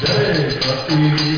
जय कपीश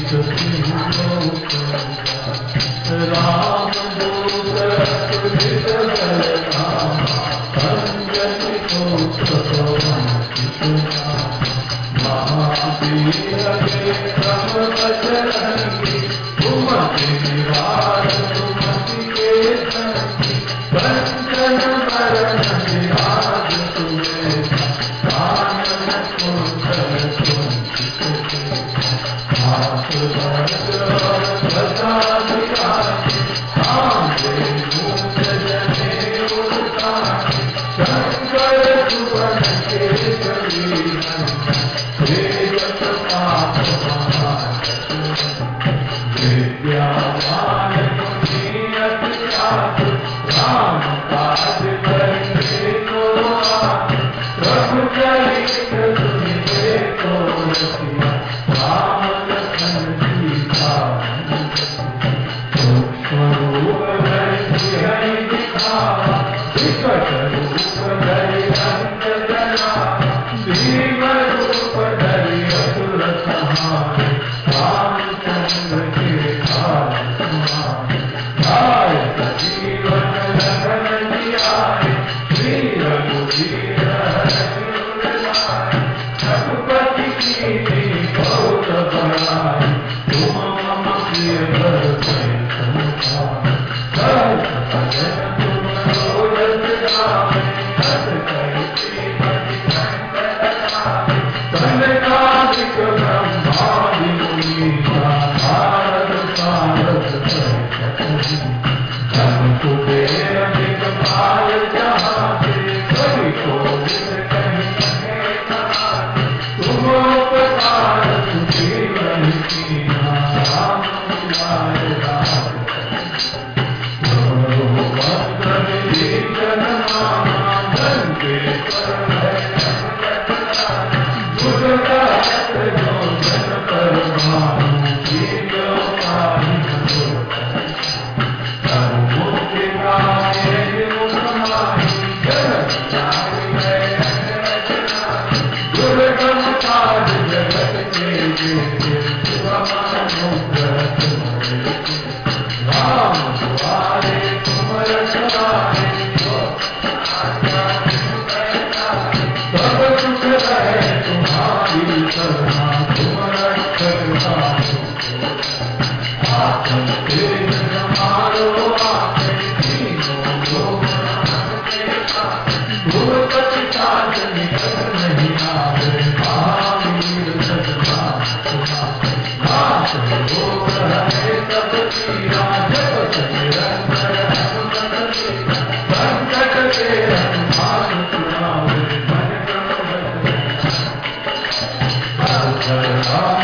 क्रम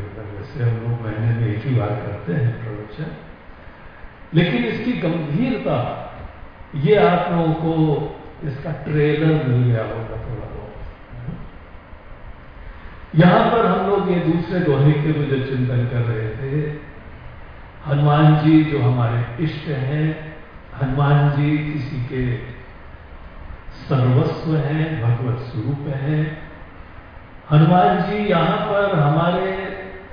ऊपर जैसे हम लोग महीने में एक ही बार करते हैं प्रवचन लेकिन इसकी गंभीरता, ये आप लोगों को इसका ट्रेलर मिल गया होगा थोड़ा बहुत। यहाँ पर हम लोग ये दूसरे दोहे के भी जो चिंतन कर रहे थे, हनुमान जी जो हमारे इष्ट हैं, हनुमान जी किसी के सर्वस्व हैं, भगवत स्वरूप हैं। हनुमान जी यहाँ पर हमारे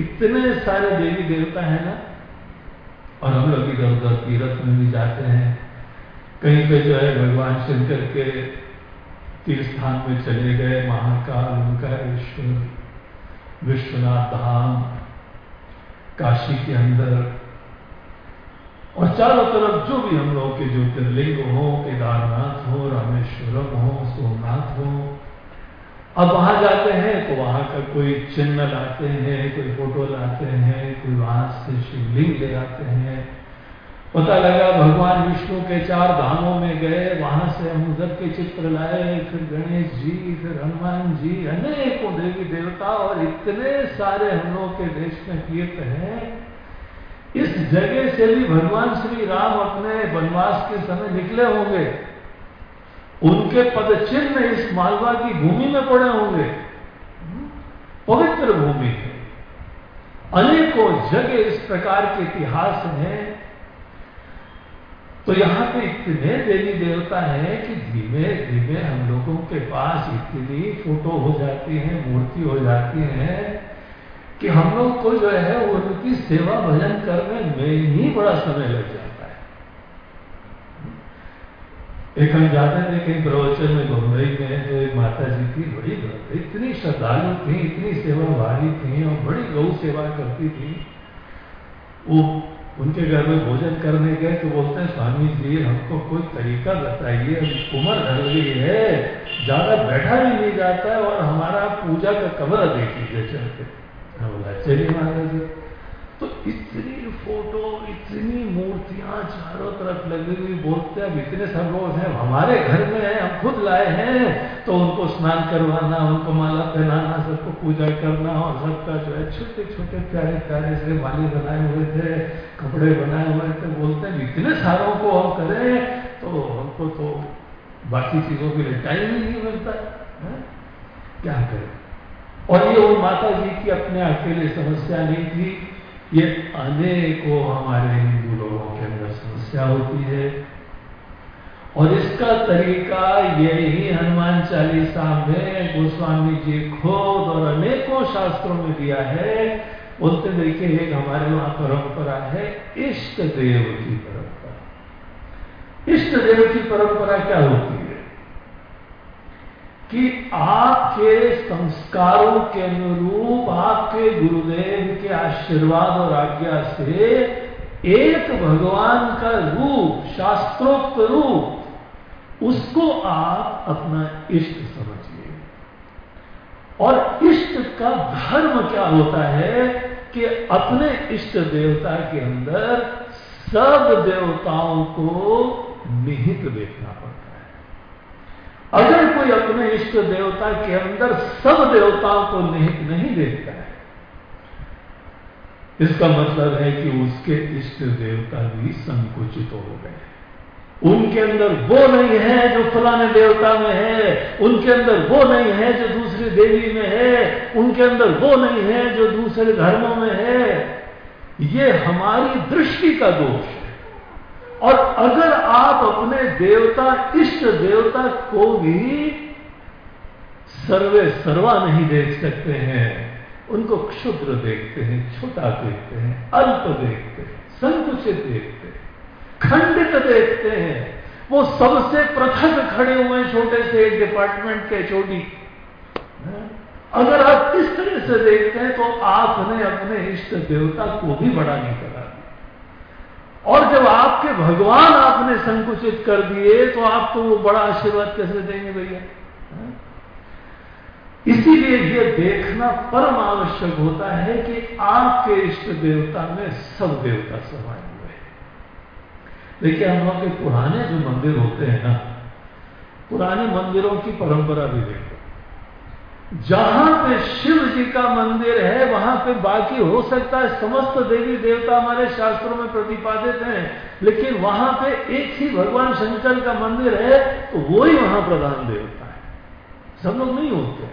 इतने सारे देवी देवता है ना, और हम लोग इधर उधर तीर्थ में भी जाते हैं। कहीं पे जो है भगवान शंकर के तीर्थ स्थान में चले गए, महाकाल, उनका ईश्वर, विश्वनाथ धाम, काशी के अंदर। और चारों तरफ़ जो भी हम लोग के ज्योतिर्लिंग हो, केदारनाथ हो, रामेश्वरम हो, सोमनाथ हो अब वहाँ जाते हैं तो वहाँ का कोई चिन्ह लाते हैं, कोई फ़ोटो लाते हैं, कोई वहाँ से शिवलिंग ले आते हैं। पता लगा भगवान विष्णु के चार धामों में गए, वहाँ से हम उधर के चित्र लाए, फिर गणेश जी, फिर हनुमान जी, अनेकों देवी देवता और इतने सारे हम लोग के देश में तीर्थ हैं। इस जगह से भी भगवान श्री राम अपने वनवास के समय निकले होंगे। उनके पद चिन्ह इस मालवा की भूमि में पड़े होंगे। पवित्र भूमि है। अनेकों जगह इस प्रकार के इतिहास हैं। तो यहाँ पे इतने देवी देवता हैं कि धीमे धीमे हम लोगों के पास इतनी फ़ोटो हो जाती है, मूर्ति हो जाती है कि हम लोग को जो है उनकी सेवा भजन करने में ही बड़ा समय लग जाता है एक हम जाते थे कहीं प्रवचन में बम्बई में एक माता जी थी बड़ी इतनी श्रद्धालु थी, इतनी सेवा भारी थी और बड़ी गौ सेवा करती थी। वो उनके घर में भोजन करने गए तो बोलते हैं, स्वामी जी, हमको कोई तरीका बताइए उम्र ढल गई है, ज़्यादा बैठा भी नहीं जाता है और हमारा पूजा का कमरा देख लीजिए चल के। बोला, चलिए महाराज तो इतनी फ़ोटो, इतनी मूर्तियाँ चारों तरफ़ लगी हुई, बोलते अब इतने सब लोग हैं, हमारे घर में हैं, हम खुद लाए हैं। तो उनको स्नान करवाना, उनको माला पहनाना, सबको पूजा करना और सबका जो है छोटे छोटे प्यारे प्यारे से माली बनाए हुए थे, कपड़े बनाए हुए थे। बोलते हैं, इतने सारों को हम करें तो हमको तो बाकी चीज़ों के लिए टाइम ही नहीं मिलता। है? क्या करें? और ये वो माता जी की अपने अकेले समस्या नहीं थी। ये अनेकों हमारे हिंदू लोगों के अंदर समस्या होती है। और इसका तरीका यही हनुमान चालीसा में गोस्वामी जी खुद और अनेकों शास्त्रों में दिया है। बोलते देखिए, एक हमारे वहाँ परंपरा है, इष्ट देव की परंपरा। इष्ट देव की परंपरा क्या होती है कि आपके संस्कारों के अनुरूप, आपके गुरुदेव के आशीर्वाद और आज्ञा से एक भगवान का रूप, शास्त्रोक्त रूप, उसको आप अपना इष्ट समझिए। और इष्ट का धर्म क्या होता है कि अपने इष्ट देवता के अंदर सब देवताओं को निहित देखना पड़ता अगर कोई अपने इष्ट देवता के अंदर सब देवताओं को निहित नहीं देखता है, इसका मतलब है कि उसके इष्ट देवता भी संकुचित हो गए उनके अंदर वो नहीं है जो फलाने देवता में है, उनके अंदर वो नहीं है जो दूसरी देवी में है, उनके अंदर वो नहीं है जो दूसरे धर्मों में है। ये हमारी दृष्टि का दोष है। और अगर आप अपने देवता, इष्ट देवता को भी सर्वे सर्वा नहीं देख सकते हैं, उनको क्षुद्र देखते हैं, छोटा देखते हैं, अल्प देखते हैं, संकुचित देखते हैं, खंडित देखते हैं। वो सबसे पृथक खड़े हुए छोटे से एक डिपार्टमेंट के, छोटी। अगर आप इस तरह से देखते हैं तो आपने अपने इष्ट देवता को भी बड़ा नहीं करा और जब आपके भगवान आपने संकुचित कर दिए तो आपको वो बड़ा आशीर्वाद कैसे देंगे भैया? हाँ? इसीलिए ये देखना परम आवश्यक होता है कि आपके इष्ट देवता में सब देवता समाये हुए। हैं देखिए, हम लोग के पुराने जो मंदिर होते हैं ना, पुराने मंदिरों की परंपरा भी देखो। जहाँ पे शिव जी का मंदिर है, वहाँ पे बाकी हो सकता है समस्त देवी देवता हमारे शास्त्रों में प्रतिपादित हैं, लेकिन वहाँ पे एक ही भगवान शंकर का मंदिर है तो वो ही वहाँ प्रधान देवता है। सब लोग नहीं होते।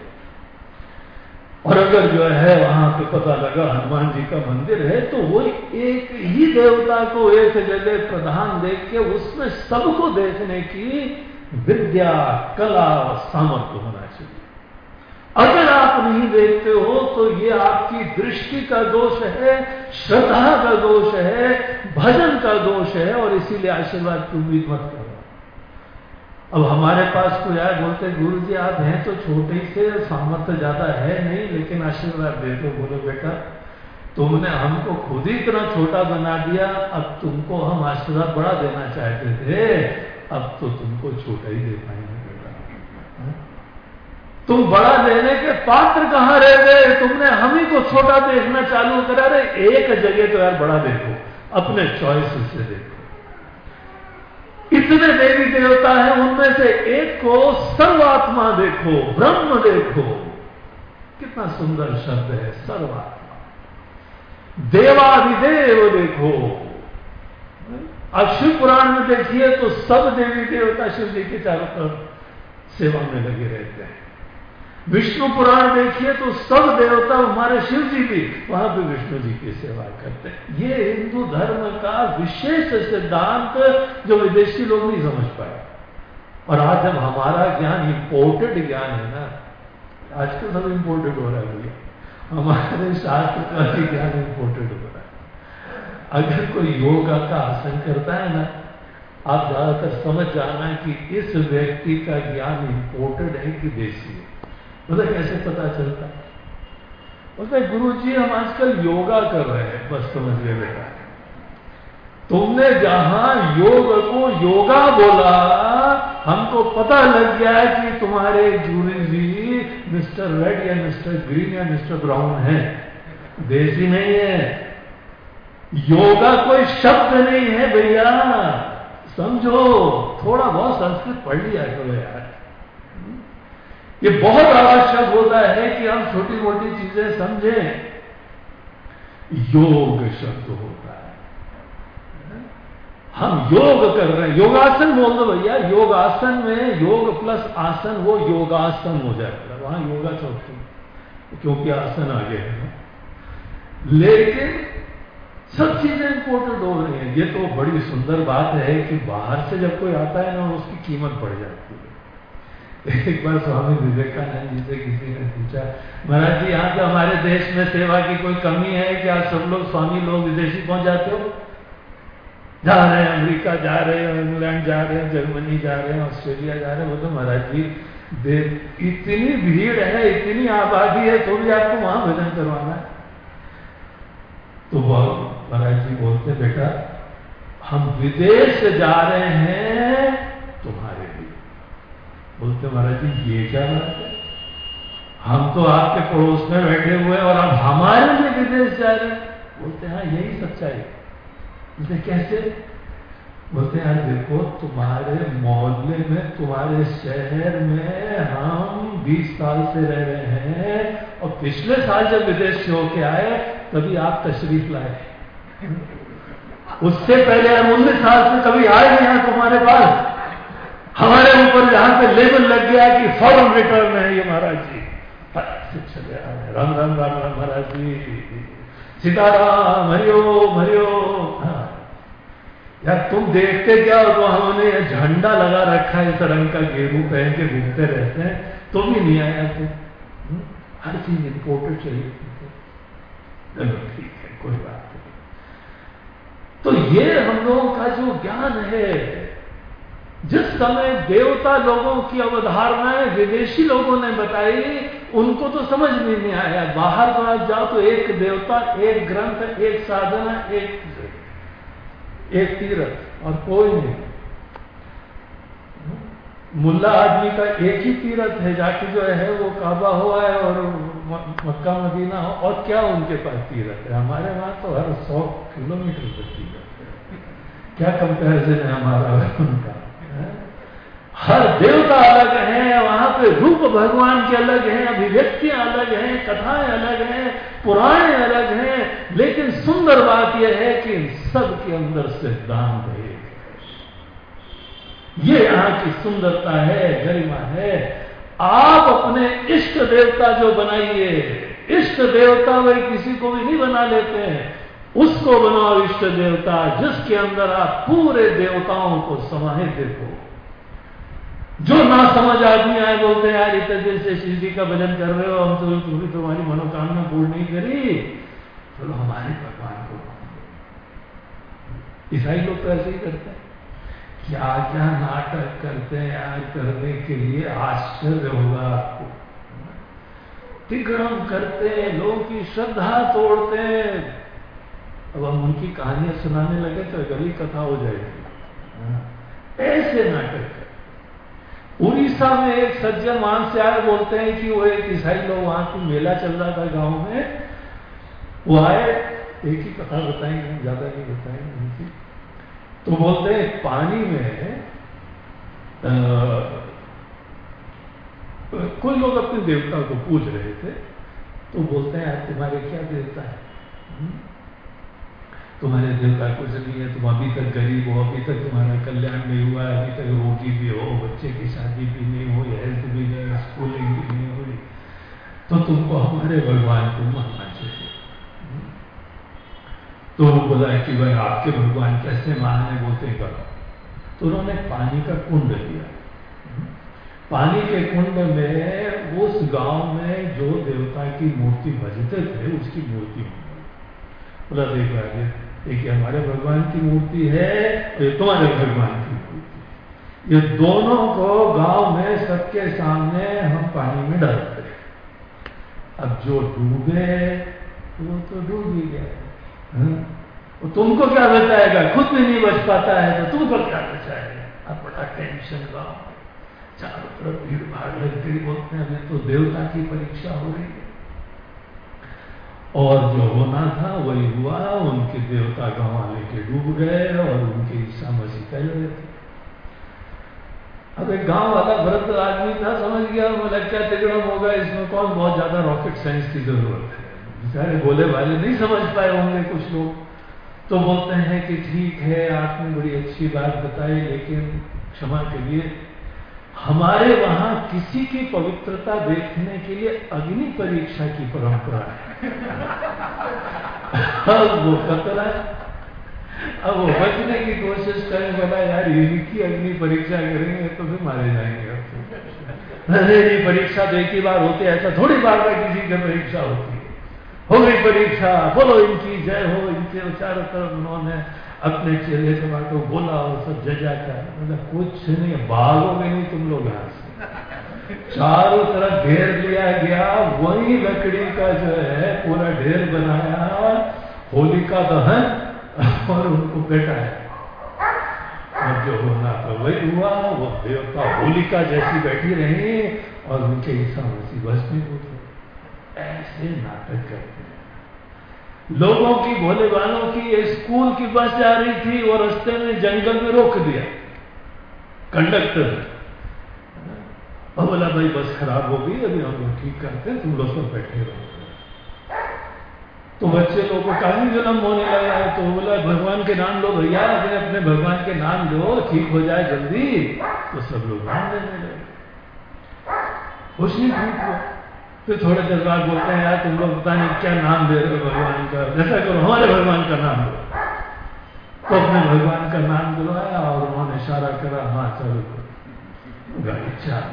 और अगर जो है, वहाँ पे पता लगा हनुमान जी का मंदिर है तो वो एक ही देवता को एक जगह प्रधान देख के उसमें सबको देखने की विद्या, कला और सामर्थ्य होना चाहिए। अगर आप नहीं देखते हो तो ये आपकी दृष्टि का दोष है, श्रद्धा का दोष है, भजन का दोष है, और इसीलिए आशीर्वाद की उम्मीद मत करो। अब हमारे पास कोई आए, बोलते, गुरु जी, आप हैं तो छोटे से सामर्थ्य ज़्यादा है नहीं, लेकिन आशीर्वाद दे दो। बोलो, बेटा, तुमने हमको खुद ही इतना छोटा बना दिया, अब तुमको हम आशीर्वाद बड़ा देना चाहते थे, अब तो तुमको छोटा ही दे पाएँगे। तुम बड़ा देने के पात्र कहाँ रह गए? तुमने हम ही को छोटा देखना चालू करा। रहे एक जगह तो यार बड़ा देखो। अपने चॉइस से देखो। इतने देवी देवता हैं, उनमें से एक को सर्वात्मा देखो, ब्रह्म देखो। कितना सुंदर शब्द है, सर्वात्मा। देवादिदेव देखो। शिव पुराण में देखिए तो सब देवी देवता शिव जी के चारों तरफ़ सेवा में लगे रहते हैं। विष्णु पुराण देखिए तो सब देवता हमारे शिव जी भी वहाँ पे विष्णु जी की सेवा करते हैं। ये हिंदू धर्म का विशेष सिद्धांत जो विदेशी लोग नहीं समझ पाए। और आज जब हमारा ज्ञान इंपोर्टेड ज्ञान है ना, आजकल सब इंपोर्टेड हो रहा है भैया हमारे शास्त्र का भी ज्ञान इंपोर्टेड हो रहा है। अगर कोई योगा का आसन करता है ना, आप ज़्यादातर समझ जाना है कि इस व्यक्ति का ज्ञान इंपोर्टेड है कि देशी है। बोले कैसे पता चलता? उसने गुरु जी हम आजकल योगा कर रहे हैं, बस समझ गए बेटा। तुमने जहाँ योग को योगा बोला, हमको पता लग गया कि तुम्हारे गुरु जी मिस्टर रेड या मिस्टर ग्रीन या मिस्टर ब्राउन है। देसी नहीं है। योगा कोई शब्द नहीं है, भैया। समझो, थोड़ा बहुत संस्कृत पढ़ लिया करो यार। ये बहुत आवश्यक होता है कि हम छोटी मोटी चीज़ें समझें। योग शब्द होता है। हम योग कर रहे हैं। योगासन बोल दो भैया, योगासन में योग प्लस आसन, वो योगासन हो जाएगा वहाँ योगा चौथी, क्योंकि आसन आगे है लेकिन सब चीज़ें इंपॉर्टेंट हो रही हैं। ये तो बड़ी सुंदर बात है कि बाहर से जब कोई आता है ना, उसकी कीमत बढ़ जाती है। एक बार स्वामी विवेकानंद जी से किसी ने पूछा, महाराज जी, यहाँ पे हमारे देश में सेवा की कोई कमी है? क्या सब लोग स्वामी लोग विदेशी पहुँच जाते हो? जा रहे हैं, अमेरिका जा रहे हैं, इंग्लैंड जा रहे हैं, जर्मनी जा रहे हैं, ऑस्ट्रेलिया जा रहे हैं। वो तो महाराज जी इतनी भीड़ है, इतनी आबादी है तो भी आपको वहाँ भजन करवाना है? तो महाराज जी बोलते, बेटा, हम विदेश जा रहे हैं, तुम्हारे बोलते, महाराज जी, ये क्या बात है? हम तो आपके पड़ोस में बैठे हुए और आप हमारे लिए विदेश जा रहे हैं। बोलते हाँ यही सच्चाई बोलते, कैसे? बोलते यार देखो, तुम्हारे मोहल्ले में, तुम्हारे शहर में हम 20 साल से रह रहे हैं और पिछले साल जब विदेश से होके आए, तभी आप तशरीफ़ लाए। उससे पहले हम उन्नीस साल से कभी आए नहीं यहाँ तुम्हारे पास। हमारे ऊपर जहाँ पे लेबल लग गया कि फॉरन रिटर्न है ये महाराज जी। चले राम राम राम राम महाराज जी। सीताराम हरिओ हरिओ हाँ। यार, तुम देखते क्या हो तो हमने झंडा लगा रखा है, इस रंग का गेहूँ पहन के घूमते रहते हैं? तो भी नहीं आया तुम हम्म? हर चीज़ इम्पोर्टेड चाहिए। चलो, ठीक है, कोई बात नहीं। तो ये हम लोगों का जो ज्ञान है जिस समय देवता लोगों की अवधारणाएँ विदेशी लोगों ने बताई, उनको तो समझ नहीं आया। बाहर तो आप जाओ तो एक देवता, एक ग्रंथ, एक साधना, एक एक तीरथ, और कोई नहीं। मुल्ला आदमी का एक ही तीरथ है, जाके जो है, वो काबा हुआ है और मक्का, मदीना हो, और क्या उनके पास तीरथ है? हमारे वहाँ तो हर सौ किलोमीटर पर तीरथ है। क्या कंपैरिजन है हमारा उनका? हर देवता अलग है, वहाँ पे रूप भगवान के अलग हैं, अभिव्यक्तियाँ अलग हैं, कथाएँ अलग हैं, पुराण अलग हैं, लेकिन सुंदर बात यह है कि इन सब के अंदर सिद्धांत है। ये यहाँ की सुंदरता है, गरिमा है। आप अपने इष्ट देवता जो बनाइए, इष्ट देवता वही किसी को भी नहीं बना लेते हैं। उसको बनाओ इष्ट देवता, जिसके अंदर आप पूरे देवताओं को समाहित देखो। जो ना समझ आदमी आए, बोलते हैं, यार इतने दिन से शिव जी का भजन कर रहे हो, हम तो तुम्हें तुम्हारी मनोकामना पूर्ण नहीं करी। चलो, हमारे भगवान को ईसाई लोग तो ऐसे ही करते हैं। क्या क्या नाटक करते हैं यार, करने के लिए आश्चर्य होगा आपको। तिगड़म करते हैं, लोगों की श्रद्धा तोड़ते हैं। अब हम उनकी कहानियाँ सुनाने लगे तो गली कथा हो जाएगी। ऐसे नाटक उड़ीसा में एक सज्जन वहाँ से आए बोलते हैं कि वो एक ईसाई लोग वहाँ की मेला चल रहा था गाँव में। वो आए एक ही कथा बताएँगे ज़्यादा नहीं बताएँगे उनकी। तो बोलते हैं पानी में आ, कोई लोग अपने देवता को पूज रहे थे तो बोलते हैं तुम्हारे क्या देवता है? हम्म? तुम्हारे देवता कुछ नहीं है, तुम अभी तक गरीब हो, अभी तक तुम्हारा कल्याण नहीं हुआ है, अभी तक रोटी भी हो, बच्चे की शादी भी नहीं हो हेल्थ भी नहीं स्कूलिंग भी नहीं हुई तो तुमको हमारे भगवान को मानना चाहिए तो वो बोला कि भाई आपके भगवान कैसे मानने बोलते करो तो उन्होंने पानी का कुंड लिया पानी के कुंड में उस गाँव में जो देवता की मूर्ति भजते थे, उसकी मूर्ति बोला, देखो आगे। एक हमारे भगवान की मूर्ति है और ये तुम्हारे भगवान की मूर्ति। ये दोनों को गाँव में सबके सामने हम पानी में डालते हैं। अब जो डूबे, वो तो डूब ही गया। वो तुमको क्या बचाएगा खुद भी नहीं बच पाता है तो तुमको क्या बचाएगा? अब बड़ा टेंशन गाँव चारों तरफ़ भीड़ भाड़ लग गई बोलते हैं तो देवता की परीक्षा हो रही है। और जो होना था वही हुआ, उनके देवता गाँव लेके डूब गए और उनके ईसा मसीह फैल गए थे। अब एक गाँव वाला भरत आदमी था, समझ गया बोला क्या तिगड़म होगा इसमें कौन बहुत ज़्यादा रॉकेट साइंस की ज़रूरत है? बेचारे बोले वाले नहीं समझ पाए होंगे कुछ लोग। तो बोलते हैं कि ठीक है, आपने बड़ी अच्छी बात बताई, लेकिन क्षमा करिए हमारे वहाँ किसी की पवित्रता देखने के लिए अग्नि परीक्षा की परंपरा है। अब वो खतरा अब वो बचने की कोशिश करें बोला यार इनकी अग्नि परीक्षा करेंगे? तो फिर मारे जाएँगे नहीं परीक्षा तो एक ही बार होती है, ऐसा थोड़ी बार बार किसी की परीक्षा होती है। हो गई परीक्षा, बोलो इनकी, जय हो इनके चारों तरफ़ उन्होंने अपने चेहरे से के बाटो बोला और सब जजा कर मतलब कुछ नहीं, भागोगे नहीं तुम लोग यहाँ से। चारों तरफ़ ढेर लिया गया, वही लकड़ी का जो है, पूरा ढेर बनाया और होलिका दहन, और उनको बैठाया और जो होना था वही हुआ, वो देवता होलिका जैसी बैठी रही, और उनके ईसा मसीह भस्मी थे ऐसे नाटक करते। लोगों की भोले वालों की स्कूल की बस जा रही थी और रास्ते में जंगल में रोक दिया। कंडक्टर। बोला, भाई, बस खराब हो गई, अभी हम लोग ठीक करते तुम लोग सब बैठे रहो। तो बच्चे लोगों को काफ़ी जन्म होने लगा है। तो बोला, भगवान के नाम लो भैया, अपने अपने भगवान के नाम लो ठीक हो जाए जल्दी। तो सब लोग नाम लेने लगे। नहीं ठीक हुआ फिर थोड़े देर बाद बोलते हैं, यार, तुम लोग पता नहीं क्या नाम दे रहे हो भगवान का। जैसा करो हमारे भगवान का नाम दो। तो अपने भगवान का नाम दिलवाया और उन्होंने इशारा करा हाँ चलो। गाड़ी चाल।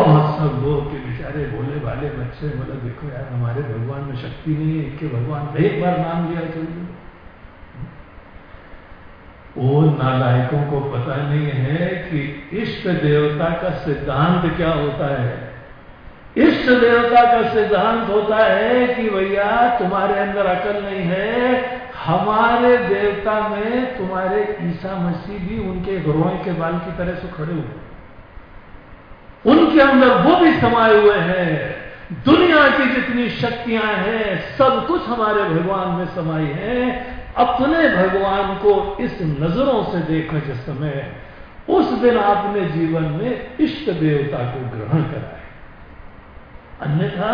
और सब लोग के बेचारे बोले वाले बच्चे, बोले, देखो यार, हमारे भगवान में शक्ति नहीं है, इनके भगवान का एक बार नाम लिया चलिए वो नालायकों को पता नहीं है कि इष्ट देवता का सिद्धांत क्या होता है। इष्ट देवता का सिद्धांत होता है कि भैया, तुम्हारे अंदर अकल नहीं है। हमारे देवता में तुम्हारे ईसा मसीह भी उनके रोए के बाल की तरह से खड़े हुए उनके अंदर वो भी समाये हुए हैं। दुनिया की जितनी शक्तियाँ हैं, सब कुछ हमारे भगवान में समाई हैं। अपने भगवान को इस नज़रों से देखा जिस समय, उस दिन आपने जीवन में इष्ट देवता को ग्रहण करा है अन्यथा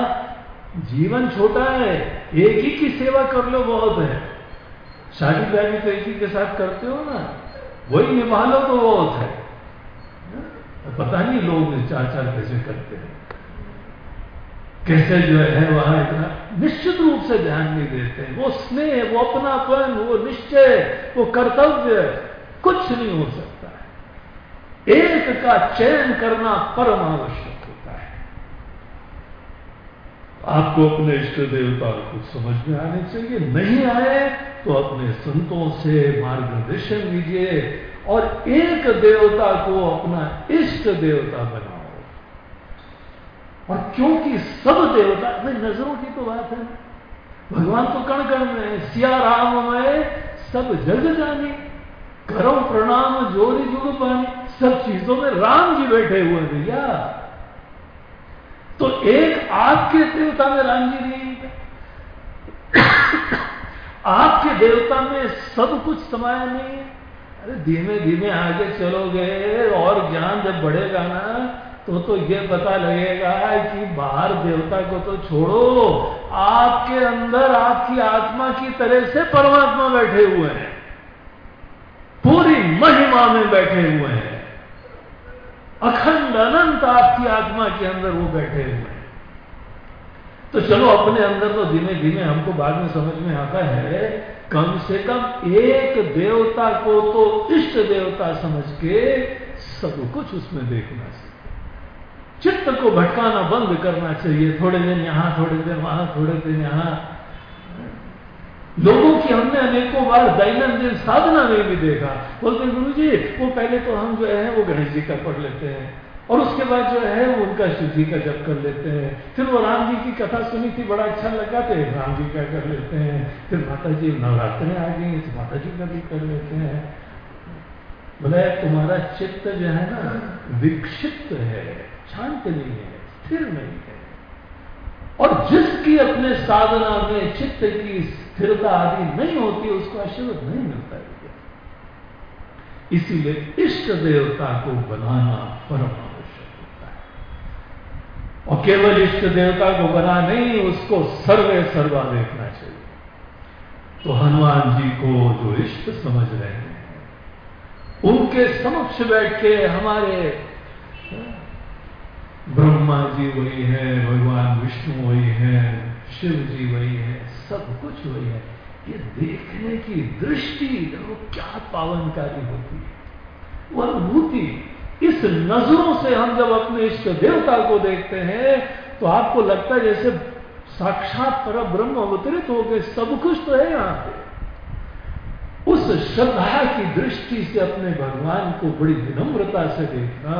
जीवन छोटा है, एक ही की सेवा कर लो बहुत है। शादी ब्याह तो एक ही के साथ करते हो ना, वही निभा लो तो बहुत है। पता नहीं लोग चार चार कैसे करते हैं। कैसे जो है वहाँ इतना निश्चित रूप से ध्यान नहीं देते हैं। वो स्नेह, वो अपनापन, वो निश्चय, वो कर्तव्य, कुछ नहीं हो सकता है। एक का चयन करना परम आवश्यक है आपको अपने इष्ट देवता को समझ में आने चाहिए। नहीं आए तो अपने संतों से मार्गदर्शन लीजिए और एक देवता को अपना इष्ट देवता बनाओ। और क्योंकि सब देवता भाई नज़रों की तो बात है। भगवान तो कण कण में है। सिया राम में सब जग जाने। करो प्रणाम जोरी जुड़ पानी। सब चीज़ों में राम जी बैठे हुए भैया तो एक आपके देवता में राम जी नहीं आपके देवता में सब कुछ समाया नहीं अरे धीमे धीमे आगे चलोगे, और ज्ञान जब बढ़ेगा ना तो तो ये पता लगेगा कि बाहर देवता को तो छोड़ो। आपके अंदर आपकी आत्मा की तरह से परमात्मा बैठे हुए हैं। पूरी महिमा में बैठे हुए हैं। अखंड अनंत आपकी आत्मा के अंदर वो बैठे हुए हैं। तो चलो अपने अंदर तो धीमे धीमे हमको बाद में समझ में आता है, कम से कम एक देवता को तो इष्ट देवता समझ के सब कुछ उसमें देखना चाहिए। चित्त को भटकाना बंद करना चाहिए, थोड़े दिन यहाँ, थोड़े दिन वहाँ, थोड़े दिन यहाँ। लोगों की हमने अनेकों बार दैनंदिन साधना में भी देखा। बोलते गुरु जी वो पहले तो हम जो है, वो गणेश जी का पढ़ लेते हैं। और उसके बाद जो है, वो उनका शिव जी का जप कर लेते हैं। फिर वो राम जी की कथा सुनी थी, बड़ा अच्छा लगा तो राम जी का कर लेते हैं। फिर माता जी नवरात्रे आ गई तो माता जी का भी कर लेते हैं। बोले, तुम्हारा चित्त जो है ना, विक्षिप्त है, शांत नहीं है, स्थिर नहीं है। और जिसकी अपने साधना में चित्त की स्थिरता आदि नहीं होती, उसको आशीर्वाद नहीं मिलता इसीलिए इष्ट देवता को बनाना परम आवश्यक होता है। और केवल इष्ट देवता को बना नहीं, उसको सर्वे सर्वा देखना चाहिए। तो हनुमान जी को जो इष्ट समझ रहे हैं, उनके समक्ष बैठ के हमारे ब्रह्मा जी वही है, भगवान विष्णु वही है, शिव जी वही है, सब कुछ वही है। ये देखने की दृष्टि वो क्या पावनकारी होती है। वो अनुभूति इस नज़रों से हम जब अपने इष्ट देवता को देखते हैं तो आपको लगता है जैसे साक्षात पर ब्रह्म अवतरित हो गए सब कुछ तो है यहाँ पे। उस श्रद्धा की दृष्टि से अपने भगवान को बड़ी विनम्रता से देखना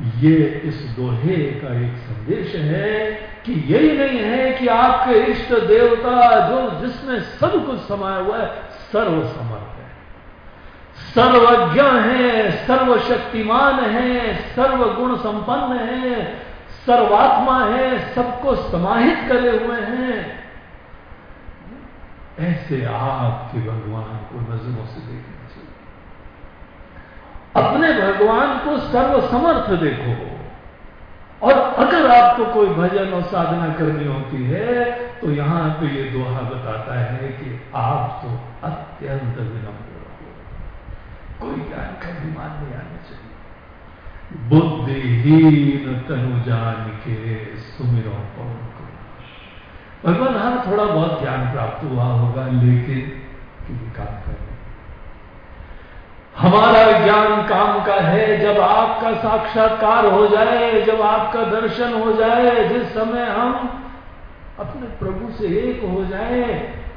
ये इस दोहे का एक संदेश है कि यही नहीं है कि आपके इष्ट देवता जो जिसमें सब कुछ समाया हुआ है सर्व समर्थ है। सर्वज्ञ है, सर्वशक्तिमान है सर्व गुण संपन्न है, सर्वात्मा है, सबको समाहित करे हुए हैं। ऐसे आपके भगवान को नज़रों से चाहिए अपने भगवान को सर्वसमर्थ देखो। और अगर आपको कोई भजन और साधना करनी होती है तो यहाँ पे ये दोहा बताता है कि आप तो अत्यंत विनम्र रहो कोई ज्ञान का अभिमान नहीं आना चाहिए। बुद्धिहीन तनु जान के सुमिरो पवन को। भगवान हाँ थोड़ा बहुत ज्ञान प्राप्त हुआ होगा, लेकिन काम कर हमारा ज्ञान काम का है, जब आपका साक्षात्कार हो जाए, जब आपका दर्शन हो जाए, जिस समय हम अपने प्रभु से एक हो जाए,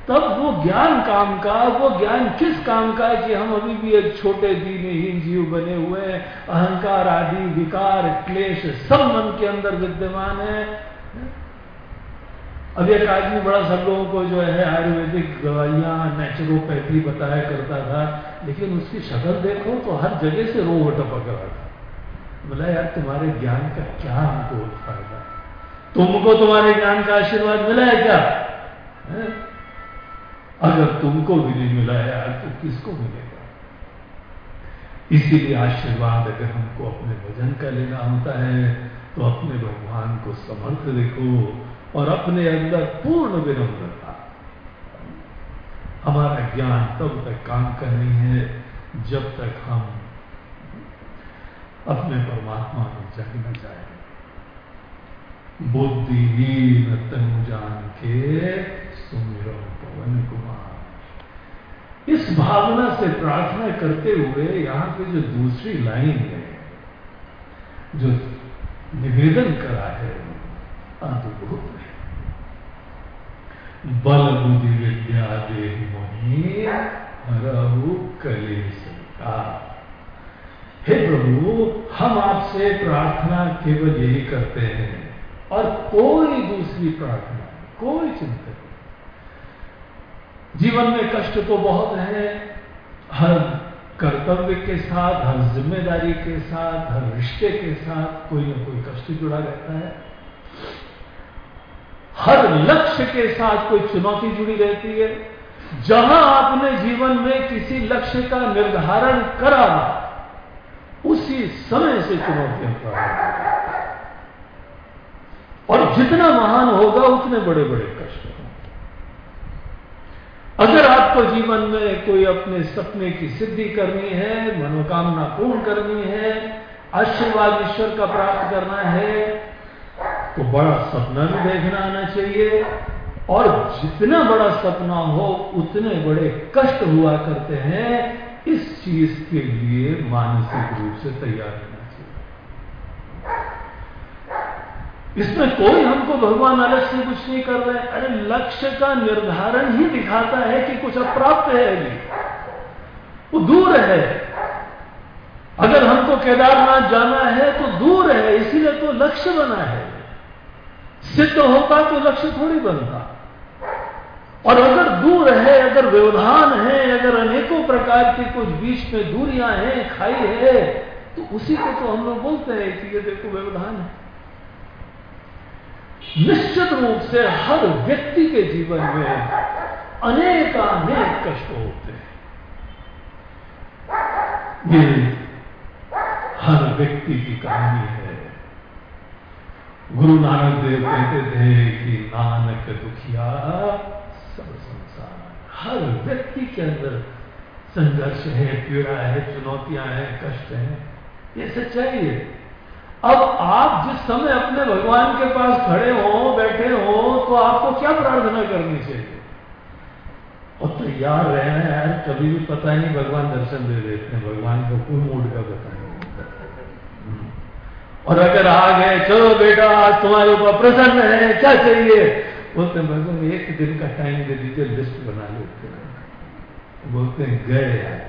तब वो ज्ञान काम का, वो ज्ञान किस काम का है कि हम अभी भी एक छोटे दीनहीन जीव बने हुए अहंकार आदि, विकार, क्लेश, सब मन के अंदर विद्यमान है। अब एक आदमी बड़ा सब लोगों को जो है आयुर्वेदिक दवाइयाँ नेचुरोपैथी बताया करता था, लेकिन उसकी शक्ल देखो तो हर जगह से रोग टपक रहा था। बोला, यार, तुम्हारे ज्ञान का क्या हमको फ़ायदा? तुमको तुम्हारे ज्ञान का आशीर्वाद मिला है क्या? है? अगर तुमको भी नहीं मिला है, यार तो किसको मिलेगा? इसीलिए आशीर्वाद अगर हमको अपने भजन का लेना होता है तो अपने भगवान को समर्थ देखो। और अपने अंदर पूर्ण विनम्रता। हमारा ज्ञान तब तक काम करनी है, जब तक हम अपने परमात्मा को जग न जाए। बुद्धिहीन तनु जान के सुमिरो पवन कुमार। इस भावना से प्रार्थना करते हुए यहाँ पे जो दूसरी लाइन है, जो निवेदन करा है है बल बुद्धि विद्या दे का हे प्रभु, हम आपसे प्रार्थना केवल यही करते हैं और कोई दूसरी प्रार्थना कोई चिंता नहीं। जीवन में कष्ट तो बहुत है, हर कर्तव्य के साथ, हर ज़िम्मेदारी के साथ, हर रिश्ते के साथ कोई ना कोई कष्ट जुड़ा रहता है। हर लक्ष्य के साथ कोई चुनौती जुड़ी रहती है। जहाँ आपने जीवन में किसी लक्ष्य का निर्धारण करा उसी समय से चुनौतियाँ प्रारंभ और जितना महान होगा, उतने बड़े बड़े कष्ट होंगे। अगर आपको जीवन में कोई अपने सपने की सिद्धि करनी है, मनोकामना पूर्ण करनी है, आशीर्वाद ईश्वर का प्राप्त करना है तो बड़ा सपना भी देखना आना चाहिए और जितना बड़ा सपना हो, उतने बड़े कष्ट हुआ करते हैं। इस चीज़ के लिए मानसिक रूप से तैयार रहना चाहिए। इसमें कोई हमको भगवान अलग से कुछ नहीं कर रहे अरे लक्ष्य का निर्धारण ही दिखाता है कि कुछ अप्राप्त है अभी वो दूर है। अगर हमको केदारनाथ जाना है तो दूर है, इसीलिए तो लक्ष्य बना है। सिद्ध होता तो लक्ष्य थोड़ी बनता। और अगर दूर है, अगर व्यवधान है, अगर अनेकों प्रकार के कुछ बीच में दूरियाँ हैं, खाई है तो उसी को तो हम लोग बोलते हैं कि ये देखो व्यवधान है। निश्चित रूप से हर व्यक्ति के जीवन में अनेकानेक कष्ट होते हैं। ये हर व्यक्ति की कहानी है। गुरु नानक देव कहते थे कि, नानक दुखिया, सब संसार, हर व्यक्ति के अंदर संघर्ष है, पीड़ा है, चुनौतियाँ हैं, कष्ट हैं, ये सच्चाई है। अब आप जिस समय अपने भगवान के पास खड़े हो, बैठे हो तो आपको क्या प्रार्थना करनी चाहिए? और तैयार रहना यार, कभी भी पता ही नहीं, भगवान दर्शन दे देते हैं, भगवान को कोई मूड का पता नहीं। और अगर आ गए चलो बेटा, आज तुम्हारे ऊपर प्रसन्न है, क्या चाहिए? बोलते भगवान, एक दिन का टाइम दे दीजिए लिस्ट बना लेते बोलते गए आज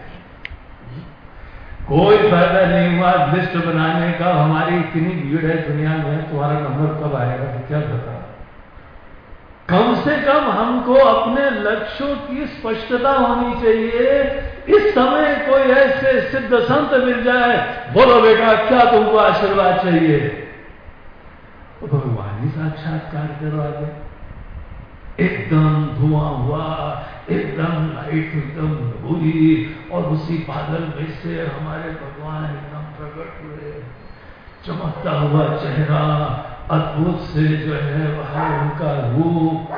कोई फ़ायदा नहीं हुआ लिस्ट बनाने का, हमारी इतनी भीड़ है दुनिया में, तुम्हारा नंबर कब आएगा तो क्या बता कम से कम हमको अपने लक्ष्यों की स्पष्टता होनी चाहिए इस समय कोई ऐसे सिद्ध संत मिल जाए, बोलो बेटा, क्या तुमको आशीर्वाद चाहिए? तो भगवान ही साक्षात्कार करवा आगे। एकदम धुआँ हुआ, एकदम लाइट एकदम हुई और उसी बादल में से हमारे भगवान एकदम प्रकट हुए। चमकता हुआ चेहरा, अद्भुत से जो है वह उनका रूप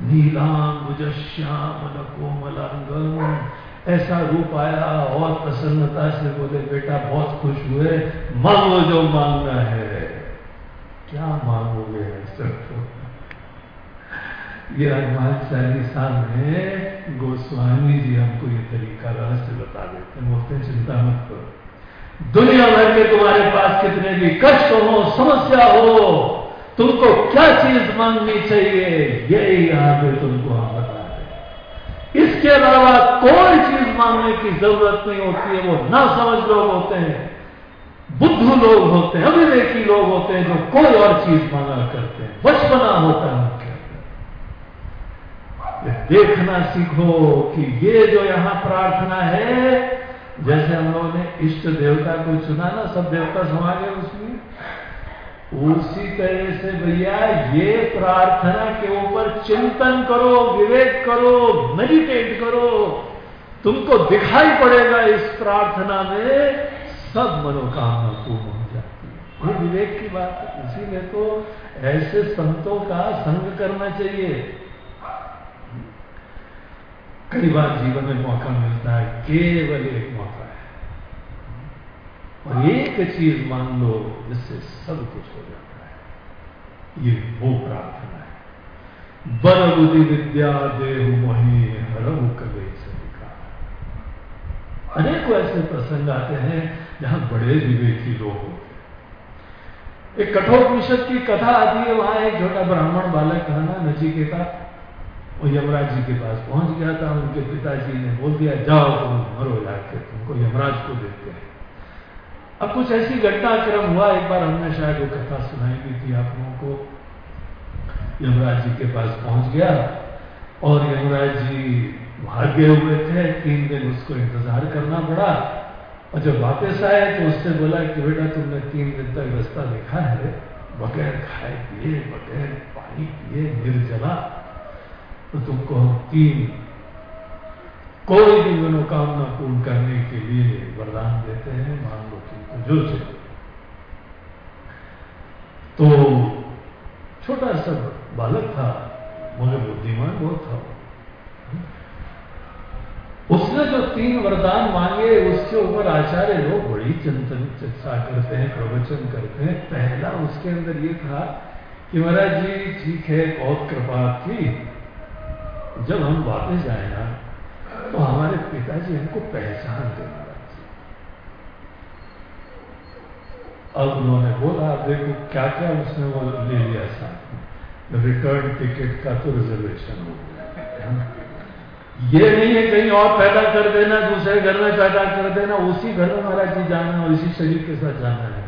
नीलाम श्याम कोमलांगम ऐसा रूप आया और प्रसन्नता से बोले, बेटा, बहुत खुश हुए। मांगो जो मांगना है। क्या मांगोगे सब ये हनुमान चालीसा में गोस्वामी जी हमको ये तरीका रहस्य बता देते हैं। बोलते चिंता मत करो। दुनिया भर के तुम्हारे पास कितने भी कष्ट हो, समस्या हो, तुमको क्या चीज़ मांगनी चाहिए, यही यहाँ तुमको हम इसके अलावा कोई चीज़ मांगने की ज़रूरत नहीं होती है, वो ना समझ लोग होते हैं, बुद्धू लोग होते हैं, अविवेकी लोग होते हैं, जो कोई और चीज़ मांगा करते हैं। बचपना होता है देखना सीखो कि ये जो यहाँ प्रार्थना है, जैसे हम लोगों ने इष्ट देवता को चुना ना, सब देवता समा गए उसमें। उसी तरह से भैया, ये प्रार्थना के ऊपर चिंतन करो, विवेक करो मेडिटेट करो। तुमको दिखाई पड़ेगा इस प्रार्थना में, सब मनोकामना पूर्ण हो जाती है। विवेक की बात है? इसीलिए तो ऐसे संतों का संग करना चाहिए। कई बार जीवन में मौका मिलता है, केवल एक मौका। और एक चीज़ मान लो जिससे सब कुछ हो जाता है, ये वो प्रार्थना है। बर बुद्धि विद्या देहु मही हरहु कवे सविका। अनेकों ऐसे प्रसंग आते हैं जहाँ बड़े विवेकी लोग होते एक कठोर परिषद की कथा आती है, वहाँ एक छोटा ब्राह्मण बालक था ना नचिकेता वो यमराज जी के पास पहुँच गया था, उनके पिताजी ने बोल दिया, जाओ तुम, मरो जाके, तुमको यमराज को देते हैं। अब कुछ ऐसी घटनाक्रम हुआ, एक बार हमने शायद वो कथा सुनाई भी थी आप लोगों को। यमराज जी के पास पहुँच गया और यमराज जी भागे हुए थे, तीन दिन उसको इंतज़ार करना पड़ा और जब वापस आए तो उससे बोला कि बेटा तुमने तीन दिन तक रास्ता देखा है, बगैर खाए पिए, बगैर पानी पिए, निर्जला। तो तुमको हम तीन कोई भी मनोकामना पूर्ण करने के लिए वरदान देते हैं मान लो जो तो छोटा सा बालक था मुझे बुद्धिमान बहुत था। उसने जो तीन वरदान मांगे, उसके ऊपर आचार्य लोग बड़ी चिंतन चर्चा करते हैं, प्रवचन करते हैं। पहला उसके अंदर ये था कि महाराज जी, ठीक है, बहुत कृपा थी जब हम वापस जाए ना तो हमारे पिताजी हमको पहचान देना अब उन्होंने बोला देखो क्या क्या उसने वो ले लिया साथ में रिटर्न टिकट का तो रिजर्वेशन हो गया ये नहीं है कहीं और पैदा कर देना, दूसरे घर में पैदा कर देना, उसी घर में महाराज जी जाना और इसी शरीर के साथ जाना है।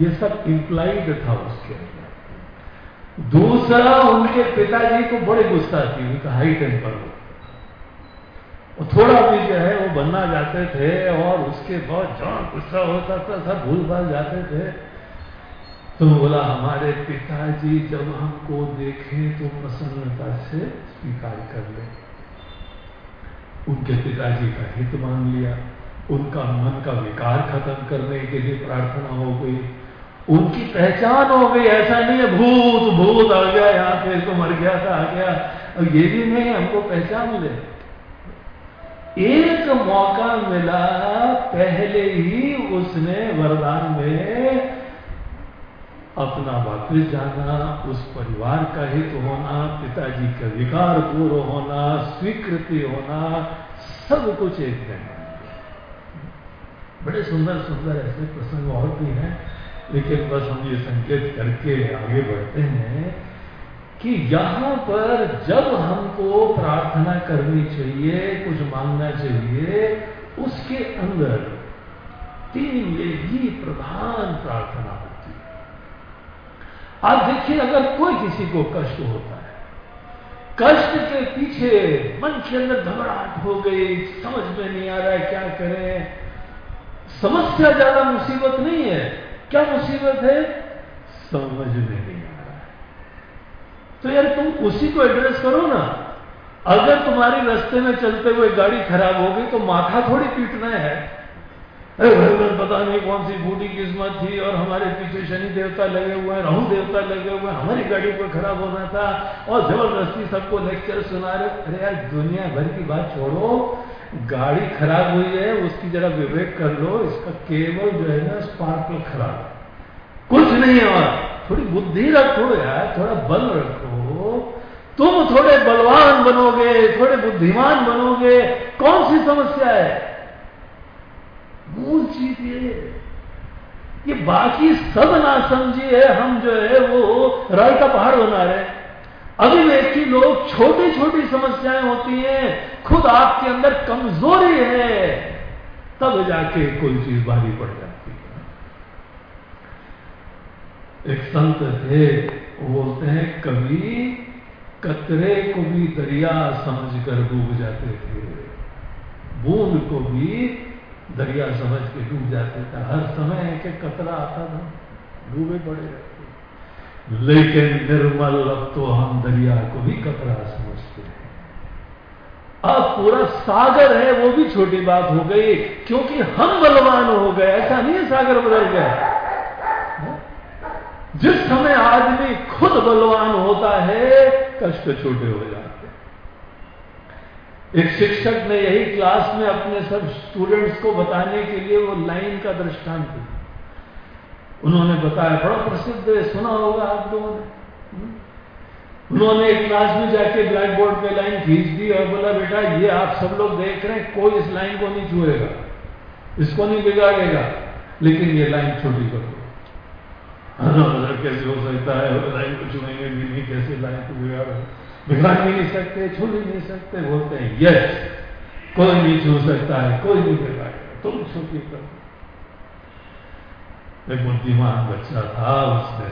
ये सब इंप्लाइड था उसके अंदर। दूसरा, उनके पिताजी को बड़े गुस्सा थी उनका हाई टेम्पर वो थोड़ा भी जो है वो बनना जाते थे और उसके बाद जहाँ गुस्सा होता था, सब भूल भाल जाते थे। तो बोला, हमारे पिताजी जब हमको देखें तो प्रसन्नता से स्वीकार कर ले। उनके पिताजी का हित मान लिया। उनका मन का विकार खत्म करने के लिए प्रार्थना हो गई। उनकी पहचान हो गई, ऐसा नहीं है, भूत भूत आ गया, यहाँ पे तो मर गया था, आ गया। अब ये भी नहीं, हमको पहचान ले। एक मौका मिला, पहले ही उसने वरदान में अपना वापिस जाना, उस परिवार का हित होना, पिताजी का विकार पूर्व होना, स्वीकृति होना, सब कुछ एक दिन। बड़े सुंदर सुंदर ऐसे प्रसंग और भी हैं, लेकिन बस हम ये संकेत करके आगे बढ़ते हैं। कि यहाँ पर जब हमको प्रार्थना करनी चाहिए, कुछ मांगना चाहिए, उसके अंदर तीन ये ही प्रधान प्रार्थना होती है। आप देखिए, अगर कोई किसी को कष्ट होता है, कष्ट के पीछे मन के अंदर घबराहट हो गई, समझ में नहीं आ रहा है क्या करें, समस्या ज़्यादा मुसीबत नहीं है। क्या मुसीबत है? समझ में तो यार तुम उसी को एड्रेस करो ना। अगर तुम्हारी रास्ते में चलते हुए गाड़ी खराब हो गई तो माथा थोड़ी पीटना है। अरे भगवान पता नहीं कौन सी बूढ़ी किस्मत थी और हमारे पीछे शनि देवता लगे हुए हैं, राहु देवता लगे हुए हैं, हमारी गाड़ी को खराब होना था और ज़बरदस्ती सबको लेक्चर सुना रहे अरे यार दुनिया भर की बात छोड़ो, गाड़ी खराब हुई है, उसकी जरा विवेक कर लो, इसका केवल जो है ना स्पार्कल खराब कुछ नहीं है और। थोड़ी बुद्धि रखो यार, थोड़ा बल रखो। तुम थोड़े बलवान बनोगे, थोड़े बुद्धिमान बनोगे। कौन सी समस्या है? मूल चीज़ ये ये बाकी सब ना समझिए हम जो है वो राय का पहाड़ बना रहे हैं। अभिव्यक्ति लोग छोटी छोटी समस्याएँ होती हैं, खुद आपके अंदर कमज़ोरी है, तब जाके कोई चीज़ भारी पड़ जाती है। एक संत थे वो बोलते हैं, कभी कतरे को भी दरिया समझकर डूब जाते थे। बूंद को भी दरिया समझ के डूब जाते थे। हर समय एक एक कतरा आता था, डूबे पड़े रहते लेकिन निर्मल, अब तो हम दरिया को भी कतरा समझते हैं। अब पूरा सागर है, वो भी छोटी बात हो गई, क्योंकि हम बलवान हो गए, ऐसा नहीं है सागर बदल गया। जिस समय आदमी खुद बलवान होता है, कष्ट छोटे हो जाते हैं। एक शिक्षक ने यही क्लास में अपने सब स्टूडेंट्स को बताने के लिए वो लाइन का दृष्टांत दिया। उन्होंने बताया, बड़ा प्रसिद्ध है, सुना होगा आप लोगों ने। हम्म? उन्होंने एक क्लास में जाके ब्लैक बोर्ड पे लाइन खींच दी और बोला, बेटा, ये आप सब लोग देख रहे हैं, कोई इस लाइन को नहीं छुएगा। इसको नहीं बिगाड़ेगा। लेकिन ये लाइन छोटी कर दो कैसे हो सकता है लाइन को छुएँगे भी कैसे लाइन को बिगाड़ बिगाड़ भी नहीं सकते छू भी नहीं सकते बोलते हैं यस कोई नहीं छू सकता है कोई नहीं बिगाड़ेगा तुम छोटी कर एक बुद्धिमान बच्चा था उसने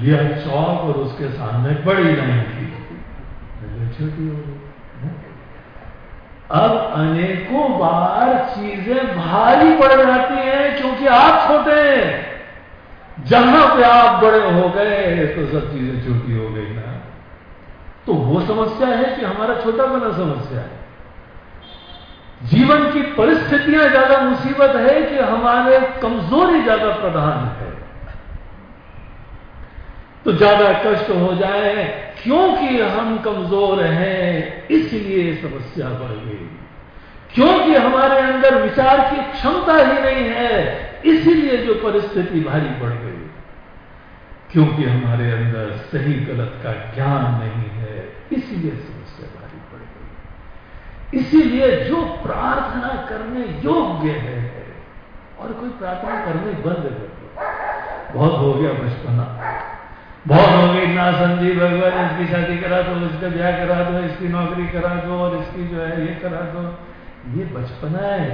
लिया चौक और उसके सामने बड़ी लाइन की छोटी हो गई अब अनेकों बार चीज़ें भारी पड़ जाती हैं क्योंकि आप छोटे हैं। जहाँ पे आप बड़े हो गए तो सब चीज़ें छोटी हो गई ना। तो वो समस्या है कि हमारा छोटा बना समस्या है। जीवन की परिस्थितियाँ ज़्यादा मुसीबत है कि हमारे कमज़ोरी ज़्यादा प्रधान है। तो ज़्यादा कष्ट हो जाए, क्योंकि हम कमज़ोर हैं, इसलिए समस्या बढ़ गई। क्योंकि हमारे अंदर विचार की क्षमता ही नहीं है, इसीलिए जो परिस्थिति भारी पड़ गई। क्योंकि हमारे अंदर सही गलत का ज्ञान नहीं है, इसीलिए इसीलिए जो प्रार्थना करने योग्य है, और कोई प्रार्थना करने बंद कर बहुत हो गया बचपना। बहुत हो गई ना समझी भगवान, इसकी शादी करा दो, इसका ब्याह करा दो, इसकी नौकरी करा दो, और इसकी जो है ये करा दो। ये बचपना है,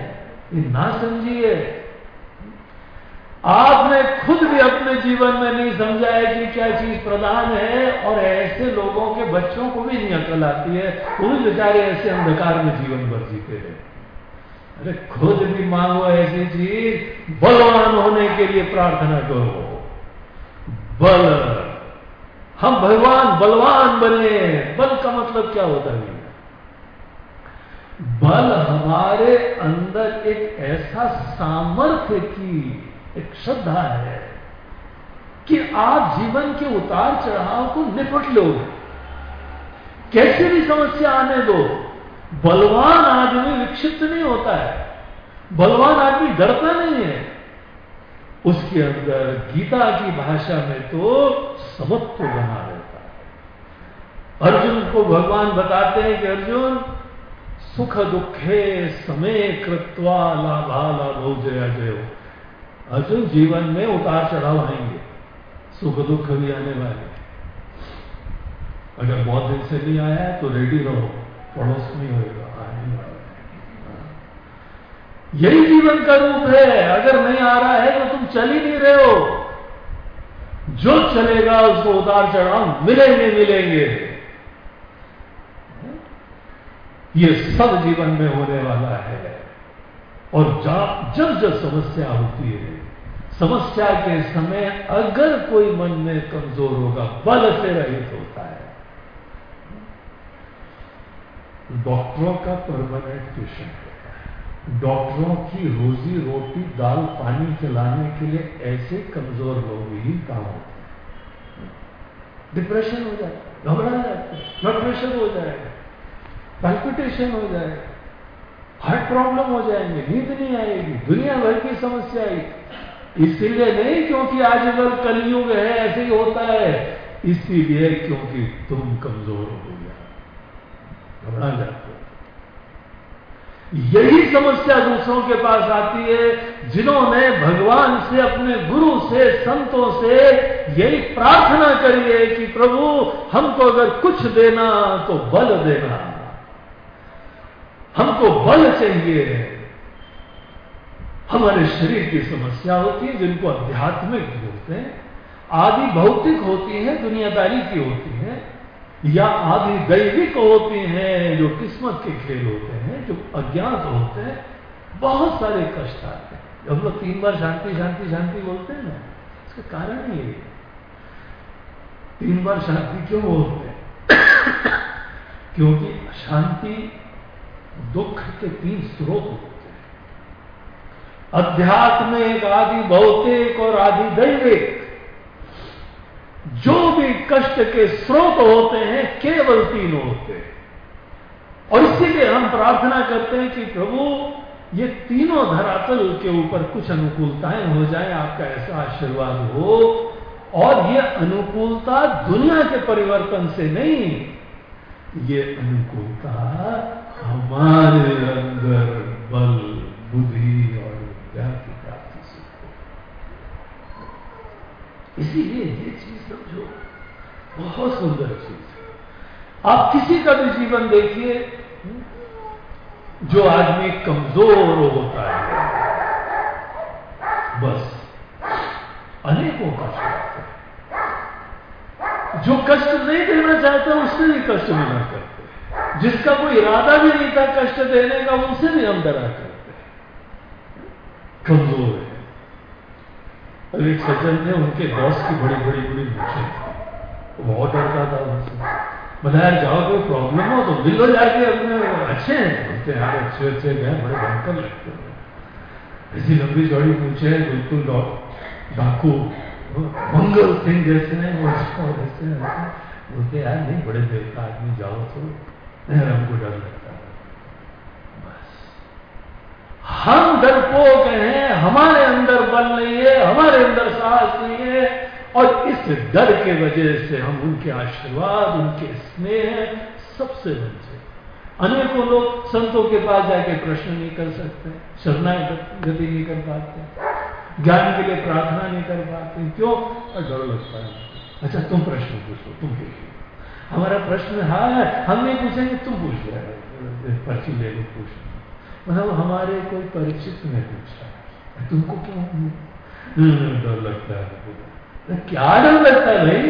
ये ना समझिए आपने खुद भी अपने जीवन में नहीं समझा है कि क्या चीज़ प्रधान है, और ऐसे लोगों के बच्चों को भी नहीं अकल आती है। वो भी बेचारे ऐसे अंधकार में जीवन भर जीते हैं। अरे, खुद भी मांगो ऐसी चीज़, बलवान होने के लिए प्रार्थना करो। बल। हम भगवान बलवान बने, बल का मतलब क्या होता है? बल हमारे अंदर एक ऐसा सामर्थ्य की एक श्रद्धा है कि आप जीवन के उतार चढ़ाव को निपट लोगे कैसी भी समस्या आने दो, बलवान आदमी विक्षिप्त नहीं होता है। बलवान आदमी डरता नहीं है। उसके अंदर गीता की भाषा में तो समत्व बना रहता है। अर्जुन को भगवान बताते हैं कि अर्जुन, सुख दुखे समय कृत्वा लाभा लाभो जया जयो अर्जुन जीवन में उतार चढ़ाव आएँगे। सुख दुख भी आने वाले। अगर बहुत दिन से नहीं आया तो रेडी रहो। पड़ोस नहीं होगा, आने वाला यही जीवन का रूप है। अगर नहीं आ रहा है तो तुम चल ही नहीं रहे हो। जो चलेगा, उसको उतार चढ़ाव मिलेंगे मिलेंगे। ये सब जीवन में होने वाला है। और जब जब समस्या होती है, समस्या के समय अगर कोई मन में कमज़ोर होगा, बल से रहित होता है। डॉक्टरों का परमानेंट पेशेंट है। डॉक्टरों की रोजी रोटी, दाल पानी चलाने के लिए ऐसे कमज़ोर लोग ही काम होते हैं। डिप्रेशन हो जाए, घबरा जाते ब्लड प्रेशर हो जाएगा पैल्पिटेशन हो जाए हार्ट प्रॉब्लम हो जाएँगे, नींद नहीं आएगी, दुनिया भर की समस्या आएगी इसीलिए नहीं, क्योंकि आजकल कलयुग है, ऐसे ही होता है। इसीलिए क्योंकि तुम कमज़ोर हो गया घबरा जाते यही समस्या दूसरों के पास आती है, जिन्होंने भगवान से, अपने गुरु से, संतों से यही प्रार्थना करी है कि प्रभु, हमको अगर कुछ देना तो बल देना। हमको बल चाहिए हमारे शरीर की समस्या होती है, जिनको आध्यात्मिक बोलते हैं, आदि भौतिक होती है, दुनियादारी की होती है, या आदि दैविक होती हैं, जो किस्मत के खेल होते हैं, जो अज्ञात होते हैं, बहुत सारे कष्ट आते हैं। हम लोग तीन बार शांति शांति शांति बोलते हैं ना, इसका कारण ये तीन बार शांति क्यों बोलते हैं? क्योंकि शांति दुख के तीन स्रोत होते हैं। अध्यात्म एक आदि भौतिक और आदि दैविक जो भी कष्ट के स्रोत होते हैं, केवल तीन होते हैं। और इसीलिए हम प्रार्थना करते हैं कि प्रभु, ये तीनों धरातल के ऊपर कुछ अनुकूलताएँ हो जाए, आपका ऐसा आशीर्वाद हो। और ये अनुकूलता दुनिया के परिवर्तन से नहीं, ये अनुकूलता हमारे अंदर बल, बुद्धि और विद्या की प्राप्ति से इसीलिए ये चीज़ समझो बहुत सुंदर चीज़ है। आप किसी का भी जीवन देखिए, जो आदमी कमज़ोर होता है, बस अनेकों कष्ट जो कष्ट नहीं देना चाहता उससे भी कष्ट मिला करते जिसका कोई इरादा भी नहीं था कष्ट देने का उनसे भी हम डरा करते कमज़ोर है। अब एक सज्जन थे उनके बॉस की बड़ी बड़ी बड़ी थी बहुत डरता था उनसे। बताया जाओ, कोई प्रॉब्लम हो तो मिलो जाके अपने, अच्छे हैं। बोलते, यार, अच्छे अच्छे गए बड़े भयंकर लगते हैं। ऐसी लंबी चौड़ी पूछे, बिल्कुल डाकू मंगल सिंह जैसे हैं वैसे बोलते, यार, नहीं, बड़े का आदमी, जाओ तो। हमको डर लगता है। बस। हम डरपोक हैं, हमारे अंदर बल नहीं है, हमारे अंदर साहस नहीं है, और इस डर के वजह से हम उनके आशीर्वाद, उनके स्नेह सबसे वंचित अनेकों लोग संतों के पास जाके प्रश्न नहीं कर सकते शरणागति नहीं कर पाते, ज्ञान के लिए प्रार्थना नहीं कर पाते। क्यों? डर लगता है। अच्छा तुम प्रश्न पूछो, तुम पूछो। हमारा प्रश्न हाँ है हम नहीं पूछेंगे, तुम पूछ रहे पर्ची ले लो, पूछ मतलब हमारे कोई परिचित ने पूछा तुमको क्यों डर लगता है। क्या डर लगता है भाई?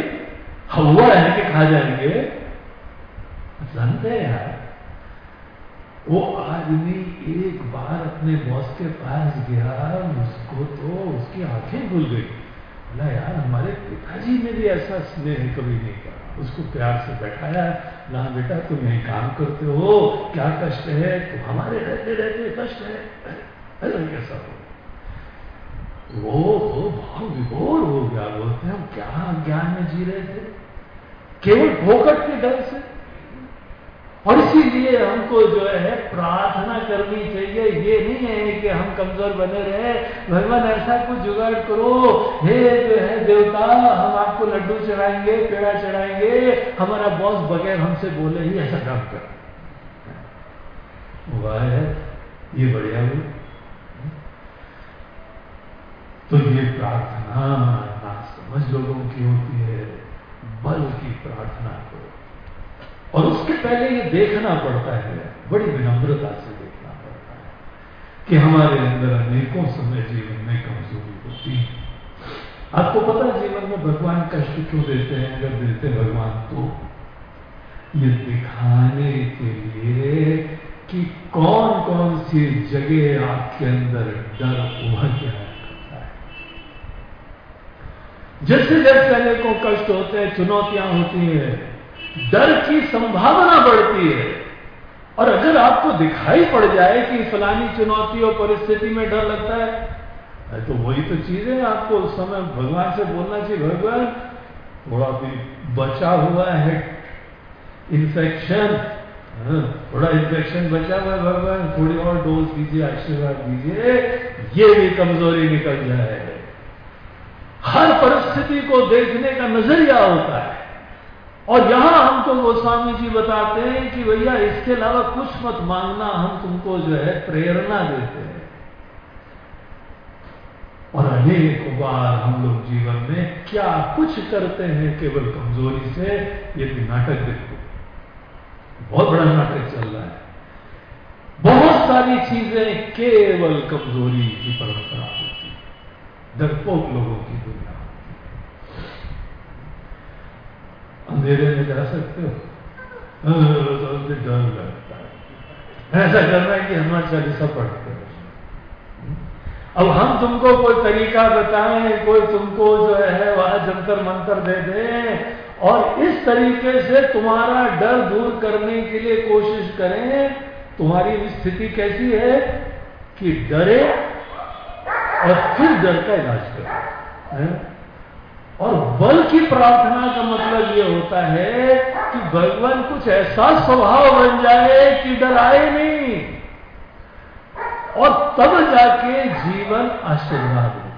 हवा है कि खा जाएँगे? जानते हैं यार। वो आदमी एक बार अपने बॉस के पास गया, उसको तो उसकी आँखें खुल गई। बोला, यार, हमारे पिताजी ने भी ऐसा स्नेह कभी नहीं करा उसको प्यार से बैठाया ना बेटा, तुम यही काम करते हो, क्या कष्ट है? तुम हमारे रहते रहते, कष्ट है। कैसा हो वो तो भाव विभोर हो गया, बोलते हम क्या ज्ञान में जी रहे थे? केवल फोकट के डर से और इसीलिए हमको जो है प्रार्थना करनी चाहिए। ये नहीं है कि हम कमज़ोर बने रहे। भगवान ऐसा कुछ जुगाड़ करो। हे जो है देवता हम आपको लड्डू चढ़ाएँगे पेड़ा चढ़ाएँगे। हमारा बॉस बगैर हमसे बोले ही ऐसा काम कर। है ये बढ़िया हुई। तो ये प्रार्थना ना समझ लोगों की होती है बल की प्रार्थना। और उसके पहले ये देखना पड़ता है, बड़ी विनम्रता से देखना पड़ता है कि हमारे अंदर अनेकों समय जीवन में कमज़ोरी होती है। आपको पता है, जीवन में भगवान कष्ट क्यों देते हैं? अगर देते भगवान तो। ये दिखाने के लिए कि कौन कौन सी जगह आपके अंदर डर उभर जाए जैसे जैसे अनेकों कष्ट होते हैं, चुनौतियाँ होती हैं डर की संभावना बढ़ती है। और अगर आपको दिखाई पड़ जाए कि फलानी चुनौती और परिस्थिति में डर लगता है तो वही तो चीज़ है आपको उस समय भगवान से बोलना चाहिए भगवान थोड़ा भी बचा हुआ है। इन्फेक्शन हाँ, थोड़ा इन्फेक्शन बचा हुआ है भगवान थोड़ी और डोज दीजिए आशीर्वाद दीजिए ये भी कमज़ोरी निकल जाए। हर परिस्थिति को देखने का नज़रिया होता है। और यहाँ हम हमको गोस्वामी जी बताते हैं कि भैया, इसके अलावा कुछ मत मांगना, हम तुमको जो है प्रेरणा देते हैं। और अनेक बार हम लोग जीवन में क्या कुछ करते हैं, केवल कमज़ोरी से, ये भी नाटक देखो। बहुत बड़ा नाटक चल रहा है। बहुत सारी चीज़ें केवल कमज़ोरी की परंपरा होती है। डरपोक लोगों की दुनिया अंधेरे में जा सकते हो। तो डर लगता है। ऐसा करना है कि हनुमान चालीसा पढ़ते हो। अब हम तुमको कोई तरीका बताएँ, कोई तुमको जो है वह जंतर मंत्र दे दें और इस तरीके से तुम्हारा डर दूर करने के लिए कोशिश करें, तुम्हारी स्थिति कैसी है कि डरे और फिर डर का इलाज करें और बल की प्रार्थना का मतलब ये होता है कि भगवान कुछ ऐसा स्वभाव बन जाए कि डर आए नहीं। और तब जाके जीवन आशीर्वाद है।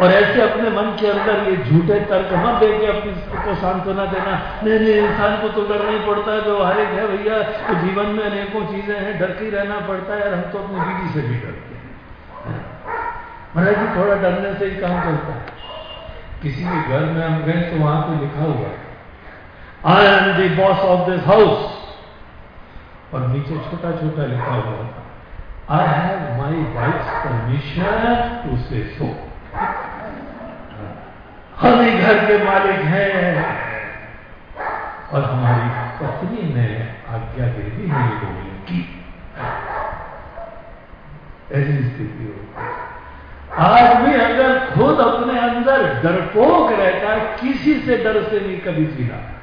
और ऐसे अपने मन के अंदर ये झूठे तर्क मत दे के अपनी को सांत्वना देना। नहीं नहीं, इंसान को तो डरना ही पड़ता है व्यवहारिक है भैया तो जीवन में अनेकों चीज़ें हैं, डर के रहना पड़ता है, और हम तो अपनी बीवी से भी डरते हैं। महाराज जी, थोड़ा डरने से ही काम करता है। किसी के घर में हम गए तो वहाँ पे लिखा हुआ I am the boss of this house और नीचे छोटा छोटा लिखा हुआ था I have my wife permission to say so हम ही घर के मालिक हैं। और हमारी पत्नी ने आज्ञा दे दी है बोलने की? ऐसी स्थिति होती है आज भी अगर खुद अपने अंदर डरपोक रहता है, किसी से डर से नहीं कभी जीना।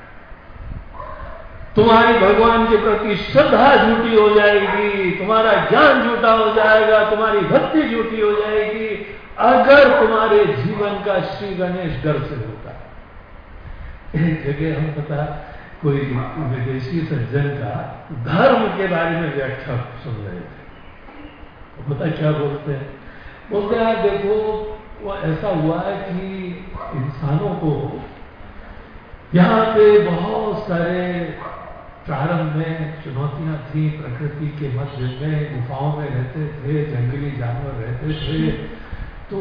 तुम्हारी भगवान के प्रति श्रद्धा झूठी हो जाएगी, तुम्हारा ज्ञान झूठा हो जाएगा, तुम्हारी भक्ति झूठी हो जाएगी, अगर तुम्हारे जीवन का श्री गणेश डर से होता। है एक जगह हम पता, कोई विदेशी सज्जन का धर्म के बारे में व्याख्या सुन रहे थे। पता क्या बोलते हैं? बोलते हैं देखो, वो ऐसा हुआ है कि इंसानों को यहाँ पे बहुत सारे प्रारंभ में, चुनौतियाँ थी प्रकृति के मध्य में, गुफाओं में रहते थे, जंगली जानवर रहते थे। तो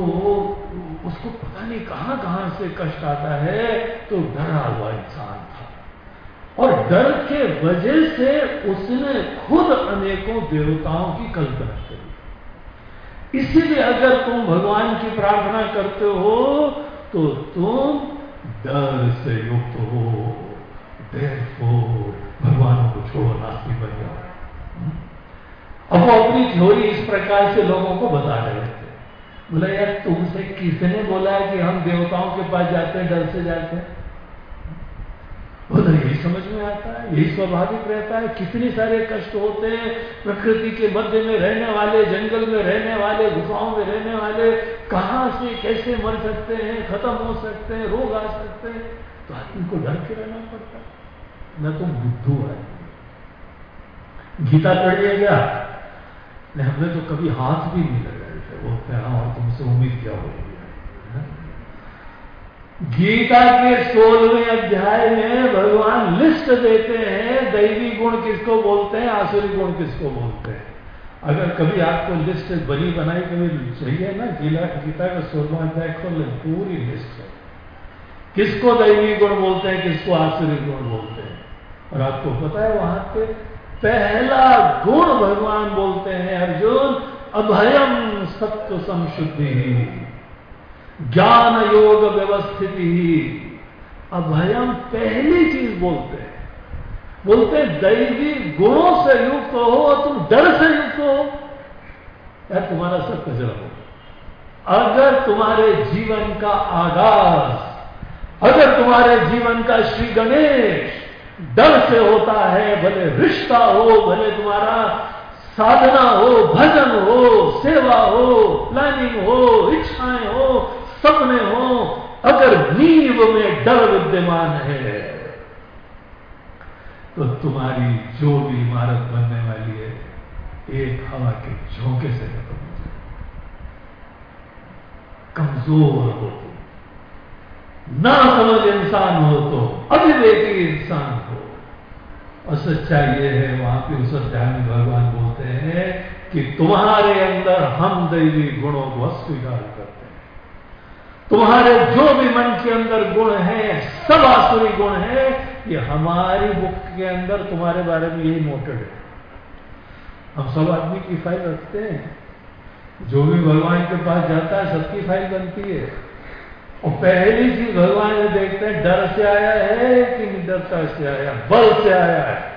उसको पता नहीं कहाँ कहाँ से कष्ट आता है तो डरा हुआ इंसान था। और डर के वजह से उसने खुद अनेकों देवताओं की कल्पना करी इसीलिए अगर तुम भगवान की प्रार्थना करते हो तो तुम डर से युक्त हो। देर भगवान को छोड़ो, नास्ती बन जाओ। अब वो अपनी थ्योरी इस प्रकार से लोगों को बता रहे थे। बोला, यार, तुमसे किसने बोला है कि हम देवताओं के पास जाते हैं, डर से जाते हैं? बोला यही समझ में आता है, यही स्वाभाविक रहता है। कितने सारे कष्ट होते हैं, प्रकृति के मध्य में रहने वाले, जंगल में रहने वाले, गुफाओं में रहने वाले, कहाँ से कैसे मर सकते हैं, खत्म हो सकते हैं, रोग आ सकते हैं तो आदमी को डर के रहना पड़ता है। न तो बुद्धू है। गीता पढ़ लिया गया हमने तो कभी हाथ भी नहीं लगाए थे। वो हाँ और तुमसे उम्मीद क्या हो गीता के सोलहवें अध्याय में भगवान लिस्ट देते हैं, दैवी गुण किसको बोलते हैं, आसुरी गुण किसको बोलते हैं। अगर कभी आपको लिस्ट बनी बनाई, कभी चाहिए ना? गीता गीता का सोलवा अध्याय खोल पूरी लिस्ट है किसको दैवी गुण बोलते हैं, किसको आसुरी गुण बोलते हैं? और आपको पता है वहाँ पे पहला गुण भगवान बोलते हैं, अर्जुन, अभयम सत्य संशुद्धि। ज्ञान योग व्यवस्थित ही। अब हम पहली चीज़ बोलते हैं। बोलते हैं, दैवी गुणों से युक्त हो और तुम डर से युक्त हो। यार, तुम्हारा सब कचरा हो अगर तुम्हारे जीवन का आगाज़, अगर तुम्हारे जीवन का श्री गणेश डर से होता है, भले रिश्ता हो, भले तुम्हारा साधना हो, भजन हो, सेवा हो प्लानिंग हो, इच्छाएँ हो सपने हो, अगर नींव में डर विद्यमान है तो तुम्हारी जो भी इमारत बनने वाली है। एक हवा के झोंके से खत्म हो जाए कमज़ोर हो तो ना समझ इंसान हो तो अभिवेकी इंसान हो। और सच्चाई ये है, वहाँ पे उस अध्याय में भगवान बोलते हैं कि तुम्हारे अंदर हम दैवी गुणों को अस्वीकार करते तुम्हारे जो भी मन के अंदर गुण है, सब आसुरी गुण है, ये हमारी बुक के अंदर तुम्हारे बारे में यही मोटेड है। हम सब आदमी की फ़ाइल रखते हैं। जो भी भगवान के पास जाता है, सबकी फ़ाइल बनती है। और पहली चीज़ भगवान ये देखते हैं, डर से आया है कि निडरता से आया? बल से आया है।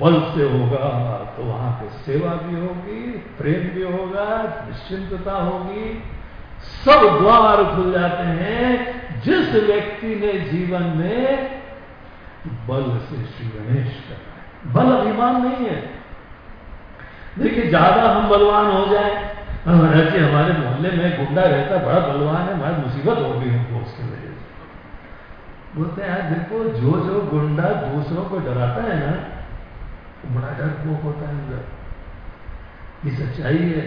बल से होगा तो वहाँ पे सेवा भी होगी, प्रेम भी होगा, निश्चिंतता होगी। सब द्वार खुल जाते हैं। जिस व्यक्ति ने जीवन में बल से श्री गणेश करना बल अभिमान नहीं है। देखिए, ज़्यादा हम बलवान हो जाए ऐसे हमारे मोहल्ले में गुंडा रहता बड़ा बलवान है, हमारी मुसीबत हो गई हमको उसके वजह से बोलते हैं देखो जो जो गुंडा दूसरों को डराता है ना बड़ा डर होता है अंदर। ये सच्चाई है।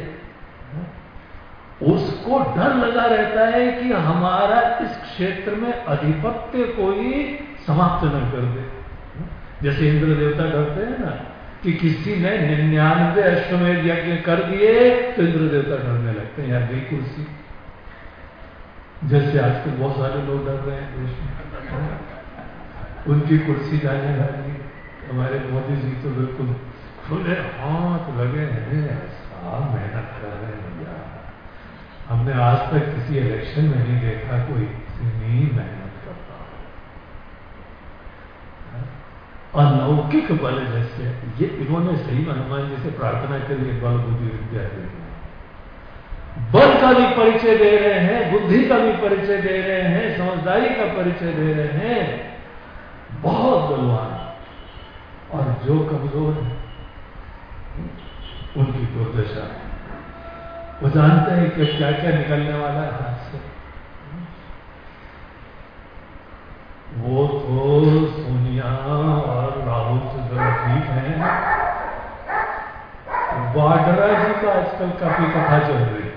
उसको डर लगा रहता है कि हमारा इस क्षेत्र में अधिपत्य कोई समाप्त न कर दे। जैसे इंद्र देवता डरते हैं ना, कि किसी ने निन्यानवे अश्वमेध यज्ञ कर दिए तो इंद्र देवता डरने लगते हैं, यार बिल्कुल सी जैसे आजकल बहुत सारे लोग डर रहे हैं देश में। उनकी कुर्सी जाने वाली, हमारे मोदी जी तो बिल्कुल खुले हाथ लगे हैं मेहनत कर रहे हैं। हमने आज तक किसी इलेक्शन में नहीं देखा कोई इतनी मेहनत करता हो अलौकिक बल जैसे, ये इन्होंने सही हनुमान जी से प्रार्थना के लिए बल, बुद्धि, विद्या बल का भी परिचय दे रहे हैं, बुद्धि का भी परिचय दे रहे हैं, समझदारी का परिचय दे रहे हैं। बहुत बलवान। और जो कमज़ोर है, उनकी दुर्दशा है। वो जानते हैं कि क्या क्या निकलने वाला है हाथ से। वो तो सोनिया और राहुल जरा ठीक है। वाड्रा जी का आजकल काफ़ी कथा चल रही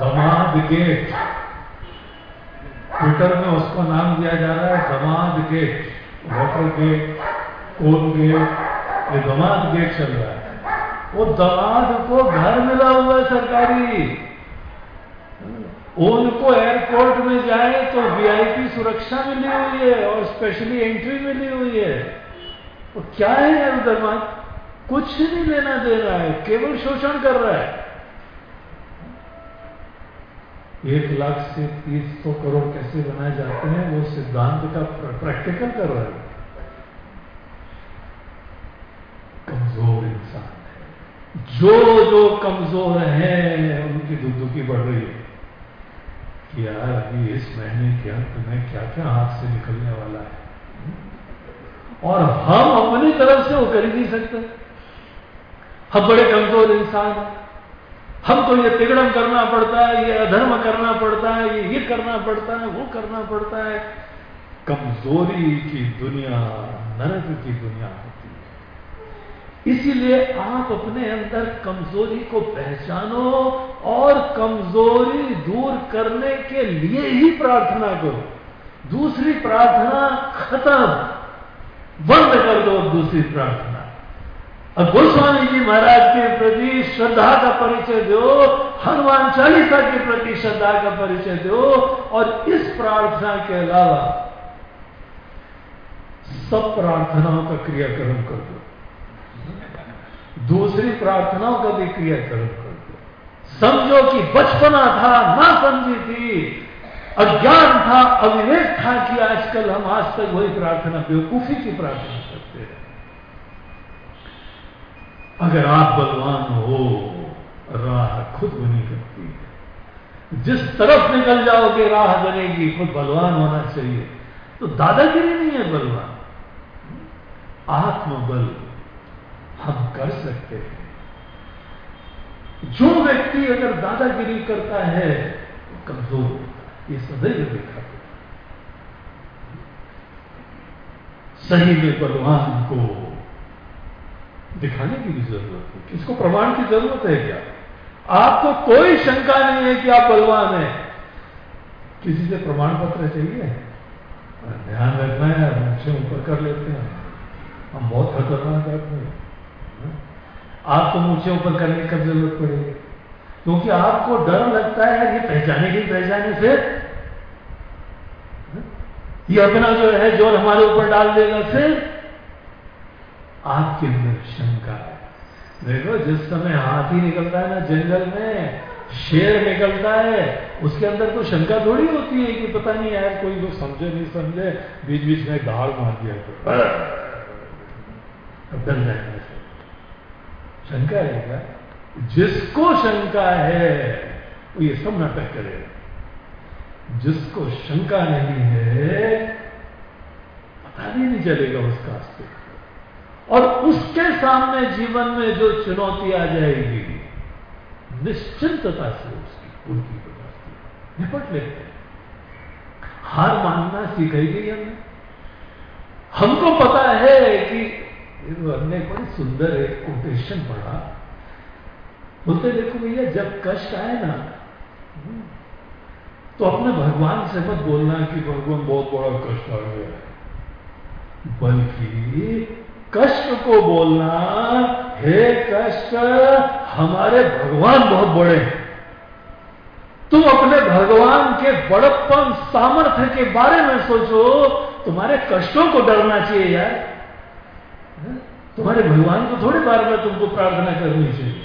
दमाद गेट ट्विटर में उसको नाम दिया जा रहा है दमाद गेट वाटर गेट कोल गेट। ये दमाद गेट चल रहा है। वो दमाद को घर मिला हुआ है सरकारी। उनको एयरपोर्ट में जाए तो वीआईपी सुरक्षा मिली हुई है और स्पेशली एंट्री मिली हुई है। तो क्या है यार दमाद कुछ नहीं लेना दे रहा है, केवल शोषण कर रहा है। एक लाख से तीस सौ करोड़ कैसे बनाए जाते हैं? वो सिद्धांत का प्रैक्टिकल कर रहा है। कमज़ोर इंसान है। जो जो कमज़ोर हैं, उनकी दुखी बढ़ रही है। कि यार अभी इस महीने के अंत में क्या क्या हाथ से निकलने वाला है। और हम अपनी तरफ़ से वो कर ही नहीं सकते। हम बड़े कमज़ोर इंसान हैं। हमको ये तिगड़म करना पड़ता है, ये अधर्म करना पड़ता है, ये ये करना पड़ता है, वो करना पड़ता है। कमज़ोरी की दुनिया, नरक की दुनिया इसीलिए आप अपने अंदर कमज़ोरी को पहचानो और कमज़ोरी दूर करने के लिए ही प्रार्थना करो। दूसरी प्रार्थना खत्म। बंद कर दो दूसरी प्रार्थना। अब गोस्वामी जी महाराज के प्रति श्रद्धा का परिचय दो, हनुमान चालीसा के प्रति श्रद्धा का परिचय दो और इस प्रार्थना के अलावा सब प्रार्थनाओं का क्रियाक्रम कर दो। दूसरी प्रार्थनाओं का भी क्रियाकरण कर दो। समझो कि बचपना था, ना समझी थी, अज्ञान था, अविवेक था कि आजकल हम आज तक वही प्रार्थना, बेवकूफ़ी की प्रार्थना करते हैं। अगर आप बलवान हो, राह खुद बनी करती है। जिस तरफ़ निकल जाओगे, राह बनेगी, खुद बलवान होना चाहिए। तो दादागिरी नहीं है बलवान। आत्मबल हम कर सकते हैं। जो व्यक्ति अगर दादागिरी करता है कमज़ोर होता ये सदैव देखा सही में बलवान को दिखाने की भी ज़रूरत है। किसको प्रमाण की ज़रूरत है क्या? आपको कोई शंका नहीं है कि आप बलवान हैं। किसी से प्रमाण पत्र चाहिए? ध्यान रखना है मुझसे ऊपर कर लेते हैं। हम बहुत खतरनाक आदमी हैं। आपको मुझे ऊपर करने की कब ज़रूरत पड़ेगी। क्योंकि आपको डर लगता है ये पहचाने की पहचाने से ये अपना जो है ज़ोर हमारे ऊपर डाल देगा फिर? आपके अंदर शंका है। देखो जिस समय हाथी निकलता है ना जंगल में शेर निकलता है उसके अंदर तो शंका थोड़ी होती है कि पता नहीं यार कोई तो समझे नहीं समझे बीच बीच में दाड़ मार दिया तो। डर जाएगा। शंका है क्या? जिसको शंका है, वो ये सब नाटक करेगा। जिसको शंका नहीं है, पता भी नहीं चलेगा उसका अस्तित्व और उसके सामने जीवन में जो चुनौती आ जाएगी, निश्चिंतता से उसकी, उनकी बजाती निपट लेते हैं। हार मानना सीखेगी हमने। हमको पता है कि हमने बड़ी सुंदर एक कोटेशन पढ़ा। बोलते, देखो भैया, जब कष्ट आए ना तो अपने भगवान से मत बोलना कि भगवान बहुत बड़ा कष्ट आ गया है। बल्कि कष्ट को बोलना, हे कष्ट, हमारे भगवान बहुत बड़े हैं। तुम अपने भगवान के बड़प्पन सामर्थ्य के बारे में सोचो, तुम्हारे कष्टों को डरना चाहिए यार। तुम्हारे भगवान को थोड़ी बार बार तुमको प्रार्थना करनी चाहिए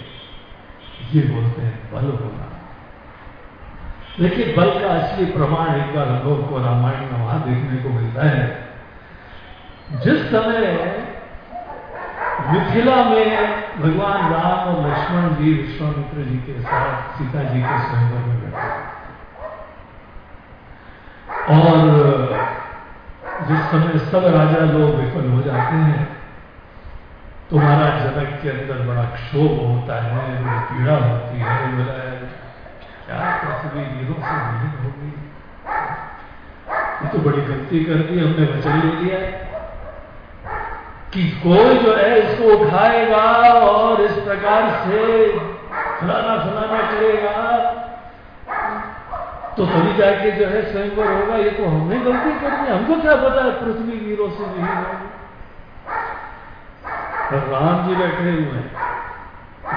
ये बोलते हैं, बल होना लेकिन बल का असली प्रमाण एक बार लोग को रामायण में वहाँ देखने को मिलता है। जिस समय मिथिला में भगवान राम और लक्ष्मण जी, विश्वामित्र जी के साथ, सीता जी के स्वयंवर में बैठे और जिस समय सब राजा लोग विफल हो जाते हैं तो महाराज जनक के अंदर बड़ा क्षोभ होता है, बड़ी पीड़ा होती है क्या पृथ्वी वीरों से विलीन हो गई ये तो बड़ी गलती कर दी, हमने वचन ले लिया। है कि कोई जो है इसको उठाएगा और इस प्रकार से फलाना फलाना करेगा तो तभी जाके जो है स्वयंवर होगा। ये तो हमने गलती कर दी। हमको क्या पता है पृथ्वी वीरों से नहीं होगी। राम जी बैठे हुए हैं।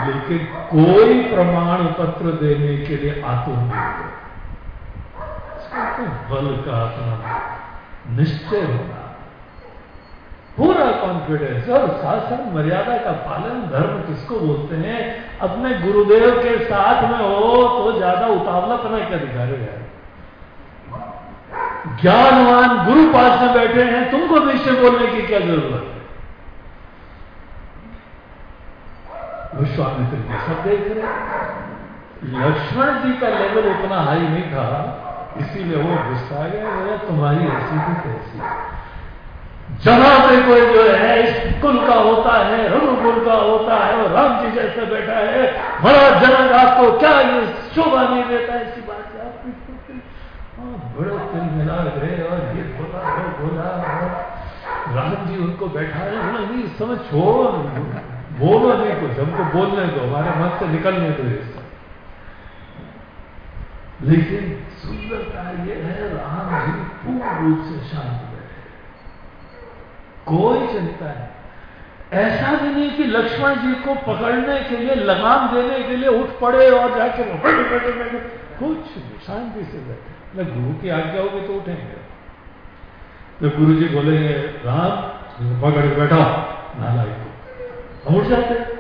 लेकिन कोई प्रमाण पत्र देने के लिए आतुर नहीं हुए तो बल का अपना निश्चय होना पूरा कॉन्फिडेंस और शासन मर्यादा का पालन धर्म किसको बोलते हैं? अपने गुरुदेव के साथ में हो तो ज़्यादा उतावलापना क्या दिखा रहे हैं ज्ञानवान गुरु पास में बैठे हैं, तुमको निश्चय बोलने की क्या ज़रूरत? है विश्वामित्र जी सब देख रहे लक्ष्मण जी का लेवल उतना हाई नहीं था इसीलिए वो गुस्सा गया तुम्हारी ऐसी भी कैसी पे कोई जो है इस कुल का होता है रघुकुल का होता है और राम जी जैसे बैठा है बड़ा जनक आपको क्या ये शोभा नहीं देता ऐसी बात है हाँ, बड़े तिल मिला गए और ये बोला वो बोला राम जी उनको बैठा है बोला नहीं समय छोड़ो बोलो नहीं कुछ, हमको बोलने दो, हमारे मन से निकलने दो ये सब। लेकिन सुंदरता ये है, राम जी पूर्ण रूप से शांत बैठे कोई चिंता नहीं। ऐसा भी नहीं कि लक्ष्मण जी को पकड़ने के लिए, लगाम देने के लिए उठ पड़े और जाके कुछ शांति से बैठे। न गुरु की आज्ञा होगी तो उठेंगे। तो गुरु जी बोलेंगे, राम पकड़ बैठा नालायक को। उठ जाते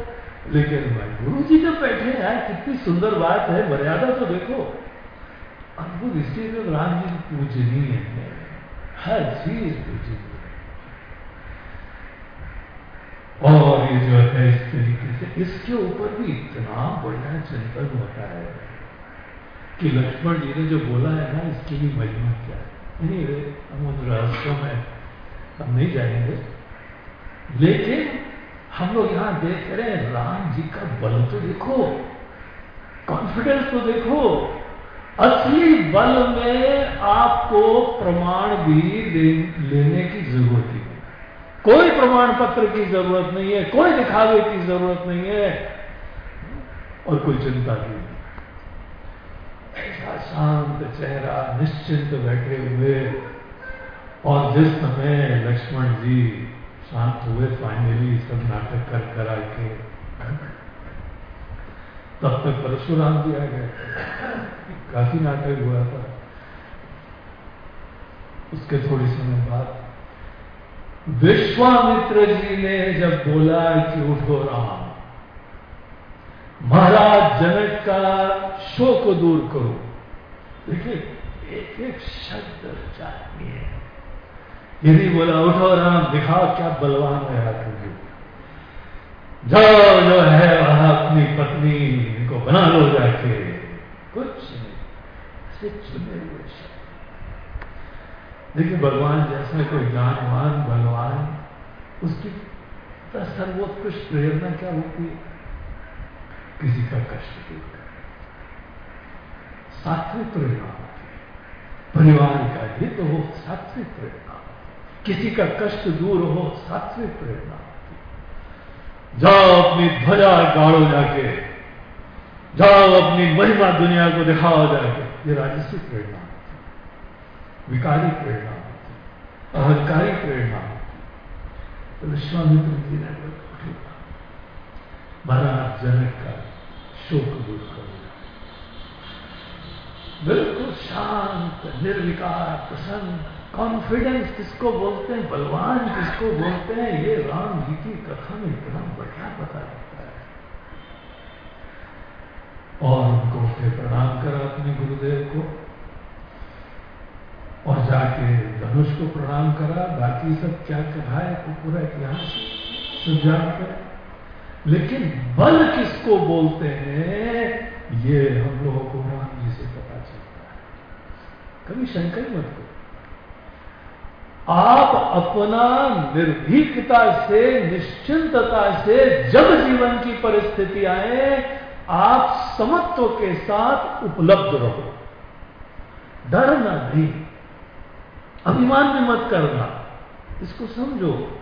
लेकिन भाई गुरु जी जब बैठे हैं कितनी सुंदर बात है, मर्यादा तो देखो। अद्भुत इसलिए राम जी पूजनीय है। हर चीज़ पूजनीय और ये जो है, इस तरीके से, इसके ऊपर भी इतना बढ़िया चिंतन होता है कि लक्ष्मण जी ने जो बोला है ना, इसकी भी महिमा क्या है? नहीं हम उन रहस्यों में हम नहीं जाएँगे। लेकिन हम लोग यहाँ देख रहे हैं राम जी का बल तो देखो कॉन्फिडेंस तो देखो। असली बल में आपको प्रमाण भी ले, लेने की ज़रूरत ही कोई प्रमाण पत्र की ज़रूरत नहीं है कोई दिखावे की ज़रूरत नहीं है और कोई चिंता नहीं। ऐसा शांत चेहरा निश्चिंत बैठे हुए और जिस समय लक्ष्मण जी शांत हुए फाइनली सब नाटक कर कर आके तब तक परशुराम जी आ गए। काफ़ी नाटक हुआ था। उसके थोड़ी समय बाद विश्वामित्र जी ने जब बोला कि उठो राम, महाराज जनक का शोक दूर करो। देखिए एक एक शब्द चाहिए यदि बोला, उठो राम, दिखाओ क्या बलवान है तुझे जाओ जो है वहाँ अपनी पत्नी को बना लो जाके। कुछ नहीं देखिए, भगवान जैसा कोई ज्ञानवान बलवान, उसकी सर्वोत्कृष्ट प्रेरणा क्या होती है? किसी का कष्ट दूर सात्विक प्रेरणा होती है। परिवार का हित तो हो, सात्विक प्रेरणा। किसी का कष्ट दूर हो, सात्विक प्रेरणा होती जाओ अपनी ध्वजा गाड़ो जाके, जाओ अपनी महिमा दुनिया को दिखाओ जाके। ये राजस्विक प्रेरणा विकारी प्रेरणा होती अहंकारी प्रेरणा होती विश्वामित्र जी ने। महाराज, जनक का शोक दूर कर दिया। बिल्कुल शांत, निर्विकार, प्रसन्न। कॉन्फिडेंस किसको बोलते हैं? बलवान किसको बोलते हैं? ये राम जी की कथा में इतना बढ़िया पता लगता है। और उनको फिर प्रणाम करा अपने गुरुदेव को। और जाके धनुष को प्रणाम करा। बाकी सब क्या कहा है? वो पूरा इतिहास सुझा कर लेकिन बल किसको बोलते हैं? ये हम लोगों को राम जी से पता चलता है। कभी शंका ही मत करो। आप अपना निर्भीकता से, निश्चिंतता से जब जीवन की परिस्थिति आए, आप समत्व के साथ उपलब्ध रहो। डरना नहीं अभिमान भी मत करना। इसको समझो।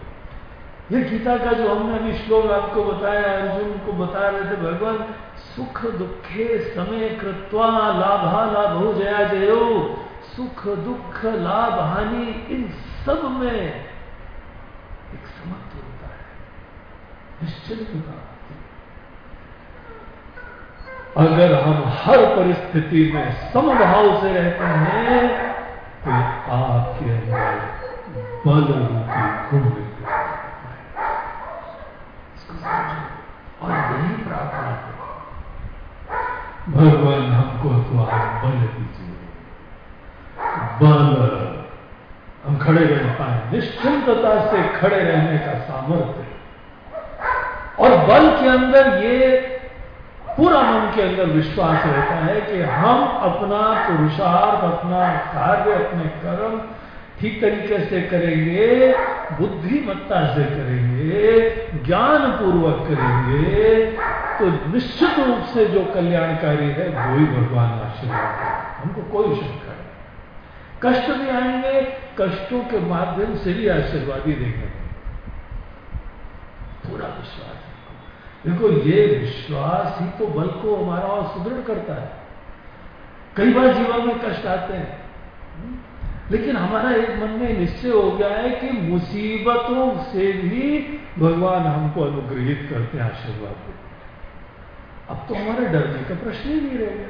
ये गीता का जो हमने अभी श्लोक आपको बताया, अर्जुन को बता रहे थे, भगवान, सुख दुखे समय कृत्वा लाभा लाभ हो जया जयो। सुख, दुख, लाभ, हानि, इन सब में एक समत्व होता है। निश्चित होता अगर हम हर परिस्थिति में समभाव से रहते हैं तो आपके अंदर बल रूपी गुण और यही प्रार्थना भगवान हमको तो आज बल दीजिए बल हम खड़े रह पाए। निश्चिंतता से खड़े रहने का सामर्थ्य। और बल के अंदर ये, पूरा मन के अंदर विश्वास रहता है कि हम अपना पुरुषार्थ, अपना कार्य, अपने कर्म ठीक तरीके से करेंगे, बुद्धिमत्ता से करेंगे ज्ञान पूर्वक करेंगे तो निश्चित रूप से जो कल्याणकारी है, वो ही भगवान आशीर्वाद हमको कोई शंका कष्ट भी आएँगे, कष्टों के माध्यम से भी आशीर्वाद देंगे। पूरा विश्वास देखो, ये विश्वास ही तो बल को हमारा और सुदृढ़ करता है। कई बार जीवन में कष्ट आते हैं। लेकिन हमारा एक मन में निश्चय हो गया है कि मुसीबतों से भी भगवान हमको अनुग्रहित करते हैं, आशीर्वाद देते अब तो हमारे डरने का प्रश्न ही नहीं रह गया।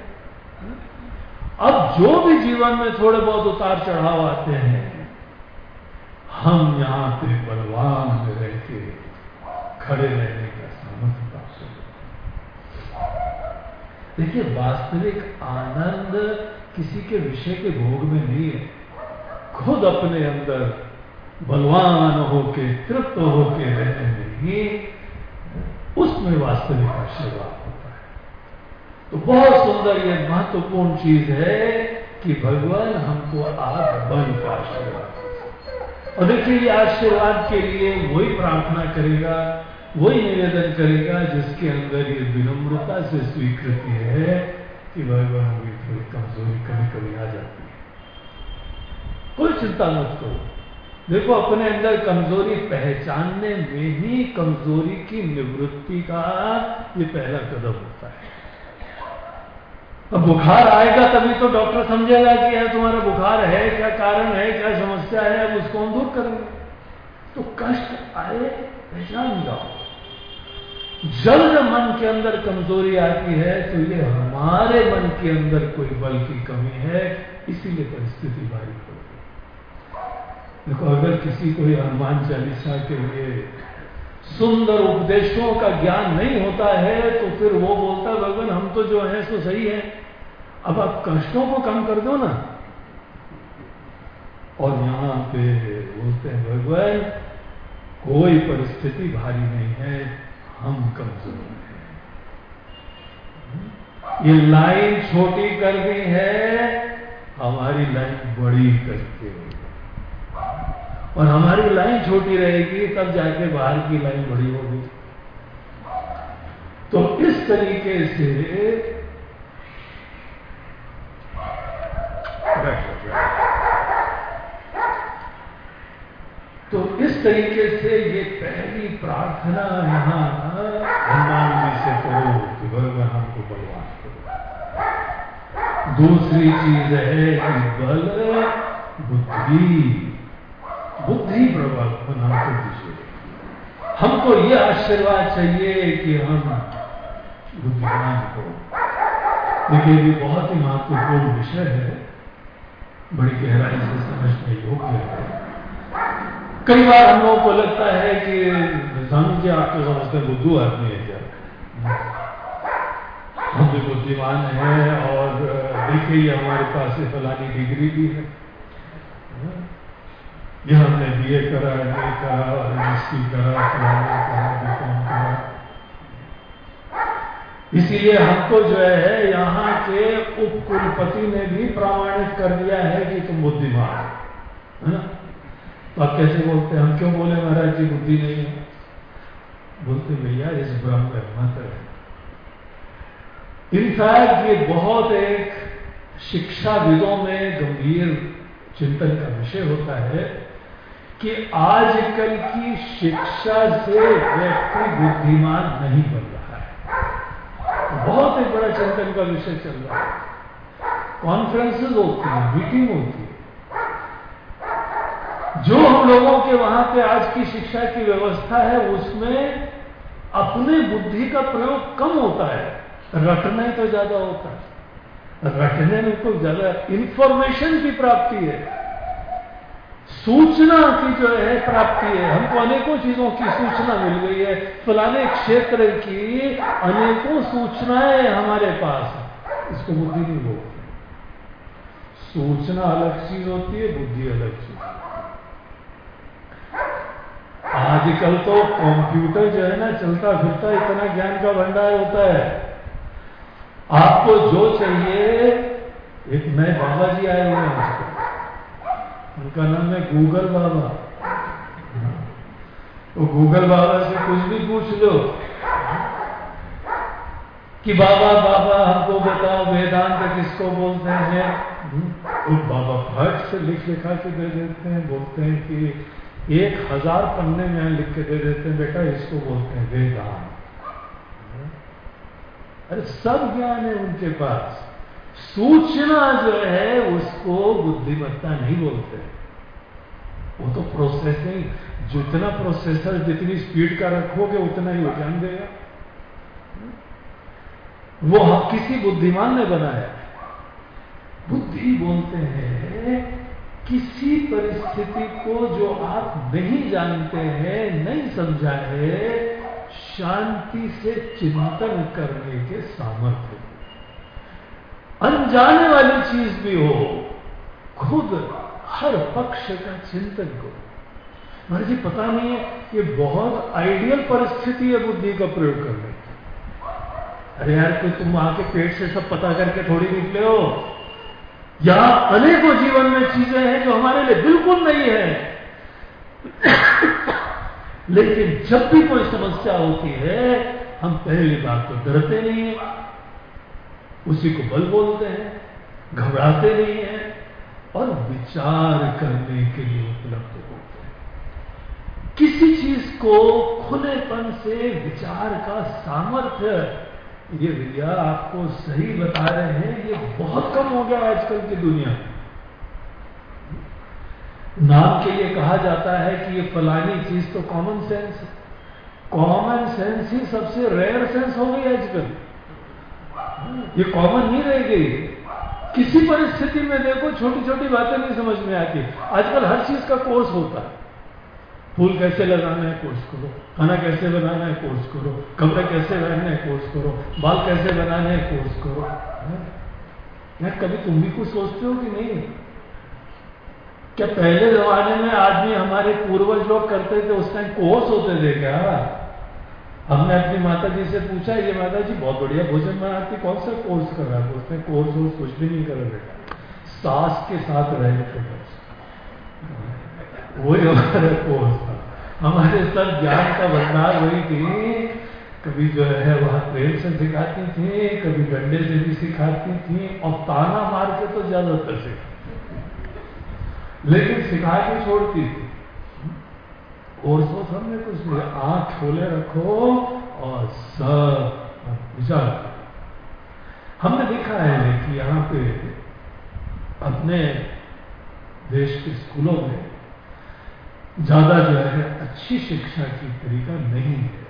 अब जो भी जीवन में थोड़े बहुत उतार चढ़ाव आते हैं, हम यहाँ पे बलवान में रह के खड़े रहने का सामर्थ्य प्राप्त हो। देखिए, वास्तविक आनंद किसी के विषय के भोग में नहीं है। खुद अपने अंदर बलवान होके, तृप्त होके रहने में ही उसमें वास्तविक आशीर्वाद तो बहुत सुंदर, ये महत्वपूर्ण चीज़ है कि भगवान हमको आज बल का आशीर्वाद और देखिए, ये आशीर्वाद के लिए वही प्रार्थना करेगा, वही निवेदन करेगा, जिसके अंदर ये विनम्रता से स्वीकृति है कि भगवान की थोड़ी कमज़ोरी कभी कभी आ जाती है। कोई चिंता मत करो। देखो, अपने अंदर कमज़ोरी पहचानने में ही कमज़ोरी की निवृत्ति का ये पहला कदम होता है। अब बुखार आएगा तभी तो डॉक्टर समझेगा कि यार तुम्हारा बुखार है, क्या कारण है, क्या समस्या है, अब उसको हम दूर करेंगे। तो कष्ट आए पहचान जाओ। जल्द मन के अंदर कमज़ोरी आती है तो ये हमारे मन के अंदर कोई बल की कमी है, इसीलिए परिस्थिति भारी होती देखो, अगर किसी को हनुमान चालीसा के लिए सुंदर उपदेशों का ज्ञान नहीं होता है तो फिर वो बोलता है, भगवान, हम तो जो है, सो सही है। अब आप कष्टों को कम कर दो ना। और यहाँ पे बोलते हैं, भगवान, कोई परिस्थिति भारी नहीं है, हम कमज़ोर हैं। ये लाइन छोटी कर दी है, हमारी लाइन बड़ी करके। और हमारी लाइन छोटी रहेगी, तब जाके बाहर की लाइन बड़ी होगी। तो इस तरीके से तो इस तरीके से ये पहली प्रार्थना यहाँ हनुमान जी से करो कि भगवान हमको बलवान करो। दूसरी चीज़ है कि बल बुद्धि। बुद्धि प्रवर्तन हमको दीजिए हमको ये आशीर्वाद चाहिए कि हम बुद्धिमान हो। देखिए, ये बहुत ही महत्वपूर्ण विषय है। बड़ी गहराई से समझने योग्य है। कई बार हम लोगों को लगता है कि स्वामी जी आप तो समझते बुद्धू आदमी है क्या? हम भी बुद्धिमान हैं और देखिए हमारे पास फलानी डिग्री भी है। ये हमने ए करा ए करा एमएससी करा फलाना करा बीकॉम करा। इसीलिए हमको जो है यहाँ के उप कुलपति ने भी प्रमाणित कर दिया है कि तुम बुद्धिमान है ना? तो आप कैसे बोलते हैं? हम क्यों बोले महाराज जी, बुद्धि नहीं है? बोलते भैया, इस ब्रह्म का मत है। इनफैक्ट ये बहुत एक शिक्षाविदों में गंभीर चिंतन का विषय होता है। कि आजकल की शिक्षा से व्यक्ति बुद्धिमान नहीं बन रहा है। बहुत एक बड़ा चिंतन का विषय चल रहा है। कॉन्फ्रेंसेस होती है मीटिंग होती है। जो हम लोगों के वहाँ पे आज की शिक्षा की व्यवस्था है, उसमें अपने बुद्धि का प्रयोग कम होता है। रटने तो ज़्यादा होता है। रटने में तो ज़्यादा इंफॉर्मेशन की प्राप्ति है। सूचना की जो है प्राप्ति है। हमको अनेकों चीज़ों की सूचना मिल गई है। फलाने क्षेत्र की अनेकों सूचनाएँ हमारे पास है। इसको बुद्धि नहीं बोलते। सूचना अलग चीज़ होती है, बुद्धि अलग चीज़ आजकल तो कंप्यूटर जो है ना, चलता फिरता इतना ज्ञान का भंडार होता है। आपको जो चाहिए, एक नए बाबा जी आए हुए हैं। उनका नाम है गूगल बाबा। तो गूगल बाबा से कुछ भी पूछ लो। कि बाबा बाबा, हमको बताओ, वेदांत किसको बोलते हैं? तो बाबा फट से लिख लिखा के दे देते हैं, बोलते हैं कि एक हज़ार पन्ने में लिख के दे देते हैं, बेटा इसको बोलते हैं वेदांत। अरे सब ज्ञान है उनके पास। सूचना जो है, उसको बुद्धिमत्ता नहीं बोलते। वो तो प्रोसेसिंग जितना प्रोसेसर जितनी स्पीड का रखोगे, उतना ही वो ज्ञान देगा। वो किसी बुद्धिमान ने बनाया। बुद्धि बोलते हैं, किसी परिस्थिति को जो आप नहीं जानते हैं, नहीं समझा है, शांति से चिंतन करने के सामर्थ्य। अनजाने वाली चीज़ भी हो, खुद हर पक्ष का चिंतन करो। महाराज जी, पता नहीं है कि बहुत आइडियल परिस्थिति है बुद्धि का प्रयोग करने की। अरे यार, कोई तुम आके पेट से सब पता करके थोड़ी निकले हो। यहाँ अनेकों जीवन में चीज़ें हैं जो हमारे लिए बिल्कुल नहीं है। लेकिन जब भी कोई समस्या होती है, हम पहली बात तो डरते नहीं उसी को बल बोलते हैं, घबराते नहीं है और विचार करने के लिए उपलब्ध होते हैं। किसी चीज़ को खुलेपन से विचार का सामर्थ्य, ये भैया आपको सही बता रहे हैं, ये बहुत कम हो गया आजकल की दुनिया में। नाम के लिए कहा जाता है कि ये फलानी चीज़ तो कॉमन सेंस कॉमन सेंस ही सबसे रेयर सेंस हो गई आजकल। ये कॉमन नहीं रह गई किसी परिस्थिति में देखो छोटी छोटी बातें नहीं समझ में आती। आजकल हर चीज़ का कोर्स होता है। फूल कैसे लगाना है कोर्स करो। खाना कैसे बनाना है कोर्स करो। कपड़े कैसे पहनना है कोर्स करो। बाल कैसे बनाने हैं कोर्स करो। यार कभी तुम भी कुछ सोचते हो कि नहीं? क्या पहले जमाने में आदमी हमारे पूर्वज लोग करते थे, उस टाइम कोर्स होते थे क्या? हमने अपनी माता जी से पूछा, ये माता जी बहुत बढ़िया भोजन बनाती, कौन सा कोर्स कर रहा है? उसने कोर्स वोर्स कुछ भी नहीं करा बेटा सास के साथ रहे वही हमारा कोर्स था। हमारे सब ज्ञान का भंडार वही थी। कभी जो है वह प्रेम से सिखाती थी, कभी डंडे से भी सिखाती थी, और ताना मार के तो ज़्यादातर सिखाती लेकिन सिखा के छोड़ती थी। और सो हमने कुछ नहीं, आँख खोले रखो और सब विचार हमने देखा है कि यहाँ पे अपने देश के स्कूलों में ज़्यादा जो है अच्छी शिक्षा की तरीका नहीं है।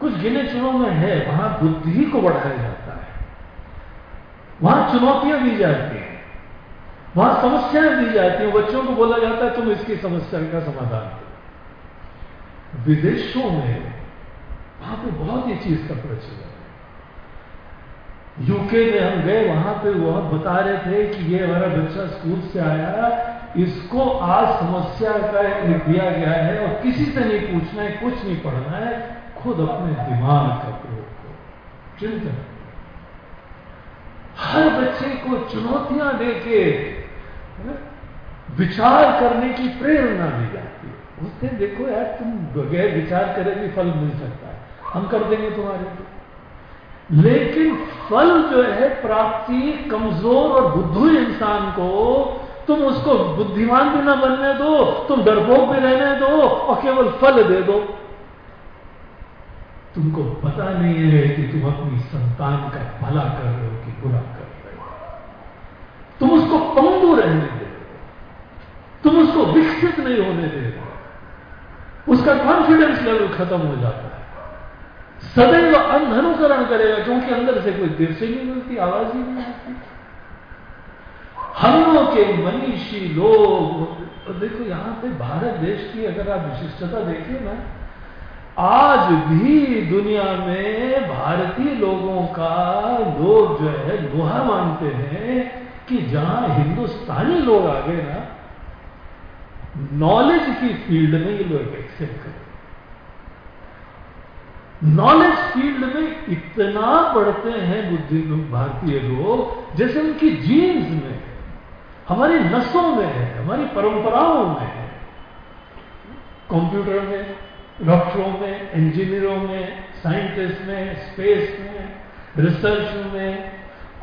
कुछ गिने चुनों में है, वहाँ बुद्धि को बढ़ाया जाता है। वहाँ चुनौतियाँ दी जाती हैं। वहाँ समस्याएँ दी जाती हैं। बच्चों को बोला जाता है, तुम इसकी समस्या का समाधान करो। विदेशों में वहाँ पे बहुत ही चीज़ का प्रचलन है। यूके में हम गए, वहाँ पे वह बता रहे थे कि ये हमारा बच्चा स्कूल से आया, इसको आज समस्या का दिया गया है और किसी से नहीं पूछना है, कुछ नहीं पढ़ना है, खुद अपने दिमाग का प्रयोग करो। चिंतन। हर बच्चे को चुनौतियाँ देके विचार करने की प्रेरणा दी जाती है। उससे देखो यार, तुम बगैर विचार करे भी फल मिल सकता है। हम कर देंगे तुम्हारे लिए। लेकिन फल जो है, प्राप्ति कमज़ोर और बुद्धू इंसान को तुम उसको बुद्धिमान भी ना बनने दो, तुम डरपोक भी रहने दो और केवल फल दे दो। तुमको पता नहीं है कि तुम अपनी संतान का भला कर रहे हो कि बुरा तुम उसको पंगु रहने दे तुम उसको विकसित नहीं होने दे उसका कॉन्फिडेंस लेवल खत्म हो जाता है। सदैव अंधनुकरण करेगा, क्योंकि अंदर से कोई दिल से नहीं मिलती, आवाज़ ही नहीं आती। हम लोग के मनीषी लोग देखो यहाँ पे भारत देश की अगर आप विशिष्टता देखिए ना, आज भी दुनिया में भारतीय लोगों का लोग जो है, लोहा मानते हैं कि जहाँ हिंदुस्तानी लोग आ गए ना नॉलेज की फ़ील्ड में ये लोग एक्सेप्ट करें नॉलेज फ़ील्ड में इतना बढ़ते हैं बुद्धि भारतीय लोग, जैसे उनकी जीन्स में है, हमारी नसों में है, हमारी परंपराओं में है। कंप्यूटर में डॉक्टरों में इंजीनियरों में साइंटिस्ट में स्पेस में रिसर्च में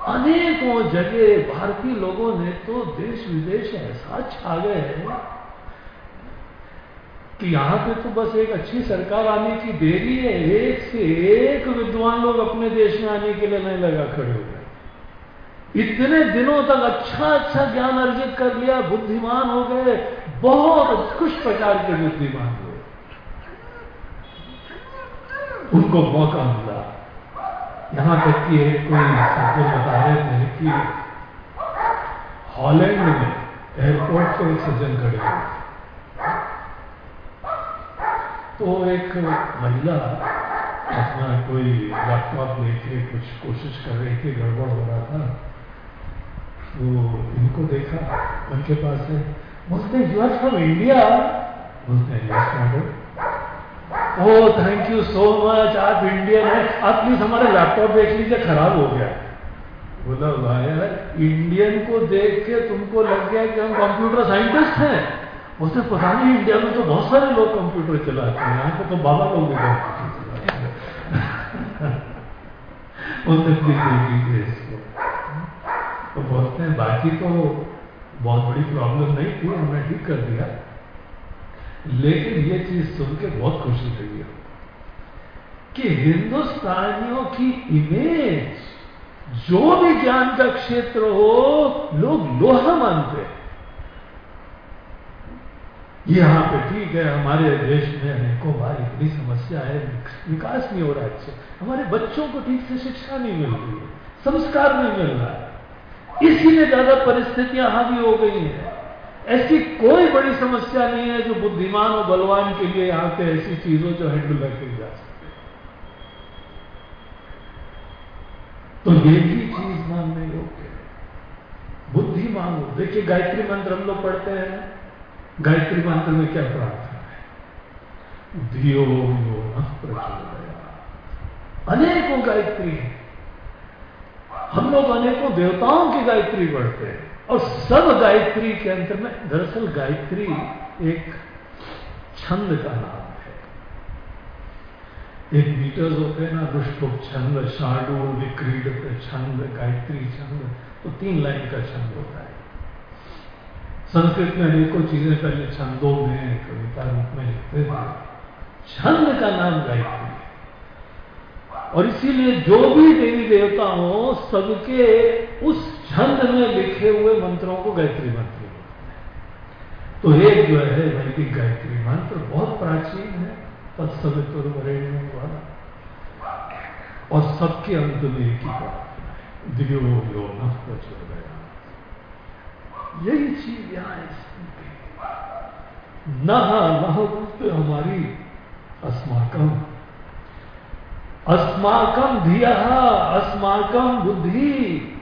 अनेकों जगह भारतीय लोगों ने तो देश विदेश ऐसा छा गए हैं कि यहाँ पे तो बस एक अच्छी सरकार आने की देरी है। एक से एक विद्वान लोग अपने देश में आने के लिए नहीं लगा खड़े हो गए। इतने दिनों तक अच्छा अच्छा ज्ञान अर्जित कर लिया, बुद्धिमान हो गए, बहुत कुछ प्रकार के बुद्धिमान हुए। उनको मौका मिला। यहाँ तक कि एक कोई सज्जन बता रहे थे कि हॉलैंड में एयरपोर्ट पर एक सज्जन खड़े हुए तो एक महिला अपना कोई लैपटॉप लेके कुछ कोशिश कर रही थी, गड़बड़ हो रहा था। तो इनको देखा, उनके पास है बोलते यू आर फ्रॉम इंडिया बोलते हैं yes madam oh thank you so much आप इंडियन है। आप प्लीज़ हमारा लैपटॉप देख लीजिए, खराब हो गया। बोला, भाई यार इंडियन को देख के तुमको लग गया कि हम कंप्यूटर साइंटिस्ट हैं। उसने पता नहीं इंडिया में तो बहुत सारे लोग कंप्यूटर चलाते हैं। यहाँ पे तो बाबा लोग भी कंप्यूटर तो बोलते हैं, बाकी तो बहुत बड़ी प्रॉब्लम नहीं थी, हमने ठीक कर दिया। लेकिन ये चीज़ सुन के बहुत खुशी लगी कि हिंदुस्तानियों की इमेज जो भी ज्ञान का क्षेत्र हो, लोग लोहा मानते हैं। यहाँ पे ठीक है, हमारे देश में अनेकों बार इतनी समस्या है, विकास नहीं हो रहा अच्छे। हमारे बच्चों को ठीक से शिक्षा नहीं मिल रही है, संस्कार नहीं मिल रहा है। इसीलिए ज़्यादा परिस्थितियाँ हावी हो गई हैं। ऐसी कोई बड़ी समस्या नहीं है जो बुद्धिमान और बलवान के लिए यहाँ पे ऐसी चीज़ों जो हैंडल करके जा सकते तो ये भी चीज़ मानने योग्य है। बुद्धि मांगो देखिए, गायत्री मंत्र हम लोग पढ़ते हैं गायत्री मंत्र में क्या प्रार्थना है? धियो यो प्रचोदया अनेकों गायत्री है। हम लोग अनेकों देवताओं की गायत्री पढ़ते हैं। और सब गायत्री के अंतर में दरअसल गायत्री एक छंद का नाम है। एक मीटर्स होते हैं ना दुष्टुप छंद शार्दूल विक्रीड छंद, गायत्री छंद तो तीन लाइन का छंद होता है। संस्कृत में अनेकों चीज़ें पहले छंदों में, कविता रूप में लिखते थे छंद का नाम गायत्री और इसीलिए जो भी देवी देवता हो सबके उस छंद में लिखे हुए मंत्रों को गायत्री मंत्र तो एक जो है वैदिक गायत्री मंत्र, बहुत प्राचीन है, और सबके अंत में एक ही है दिव्यो यो न प्रचोदया यही चीज़ यहाँ न नह बोलते हमारी अस्माकम अस्माकम धिया अस्माकम बुद्धि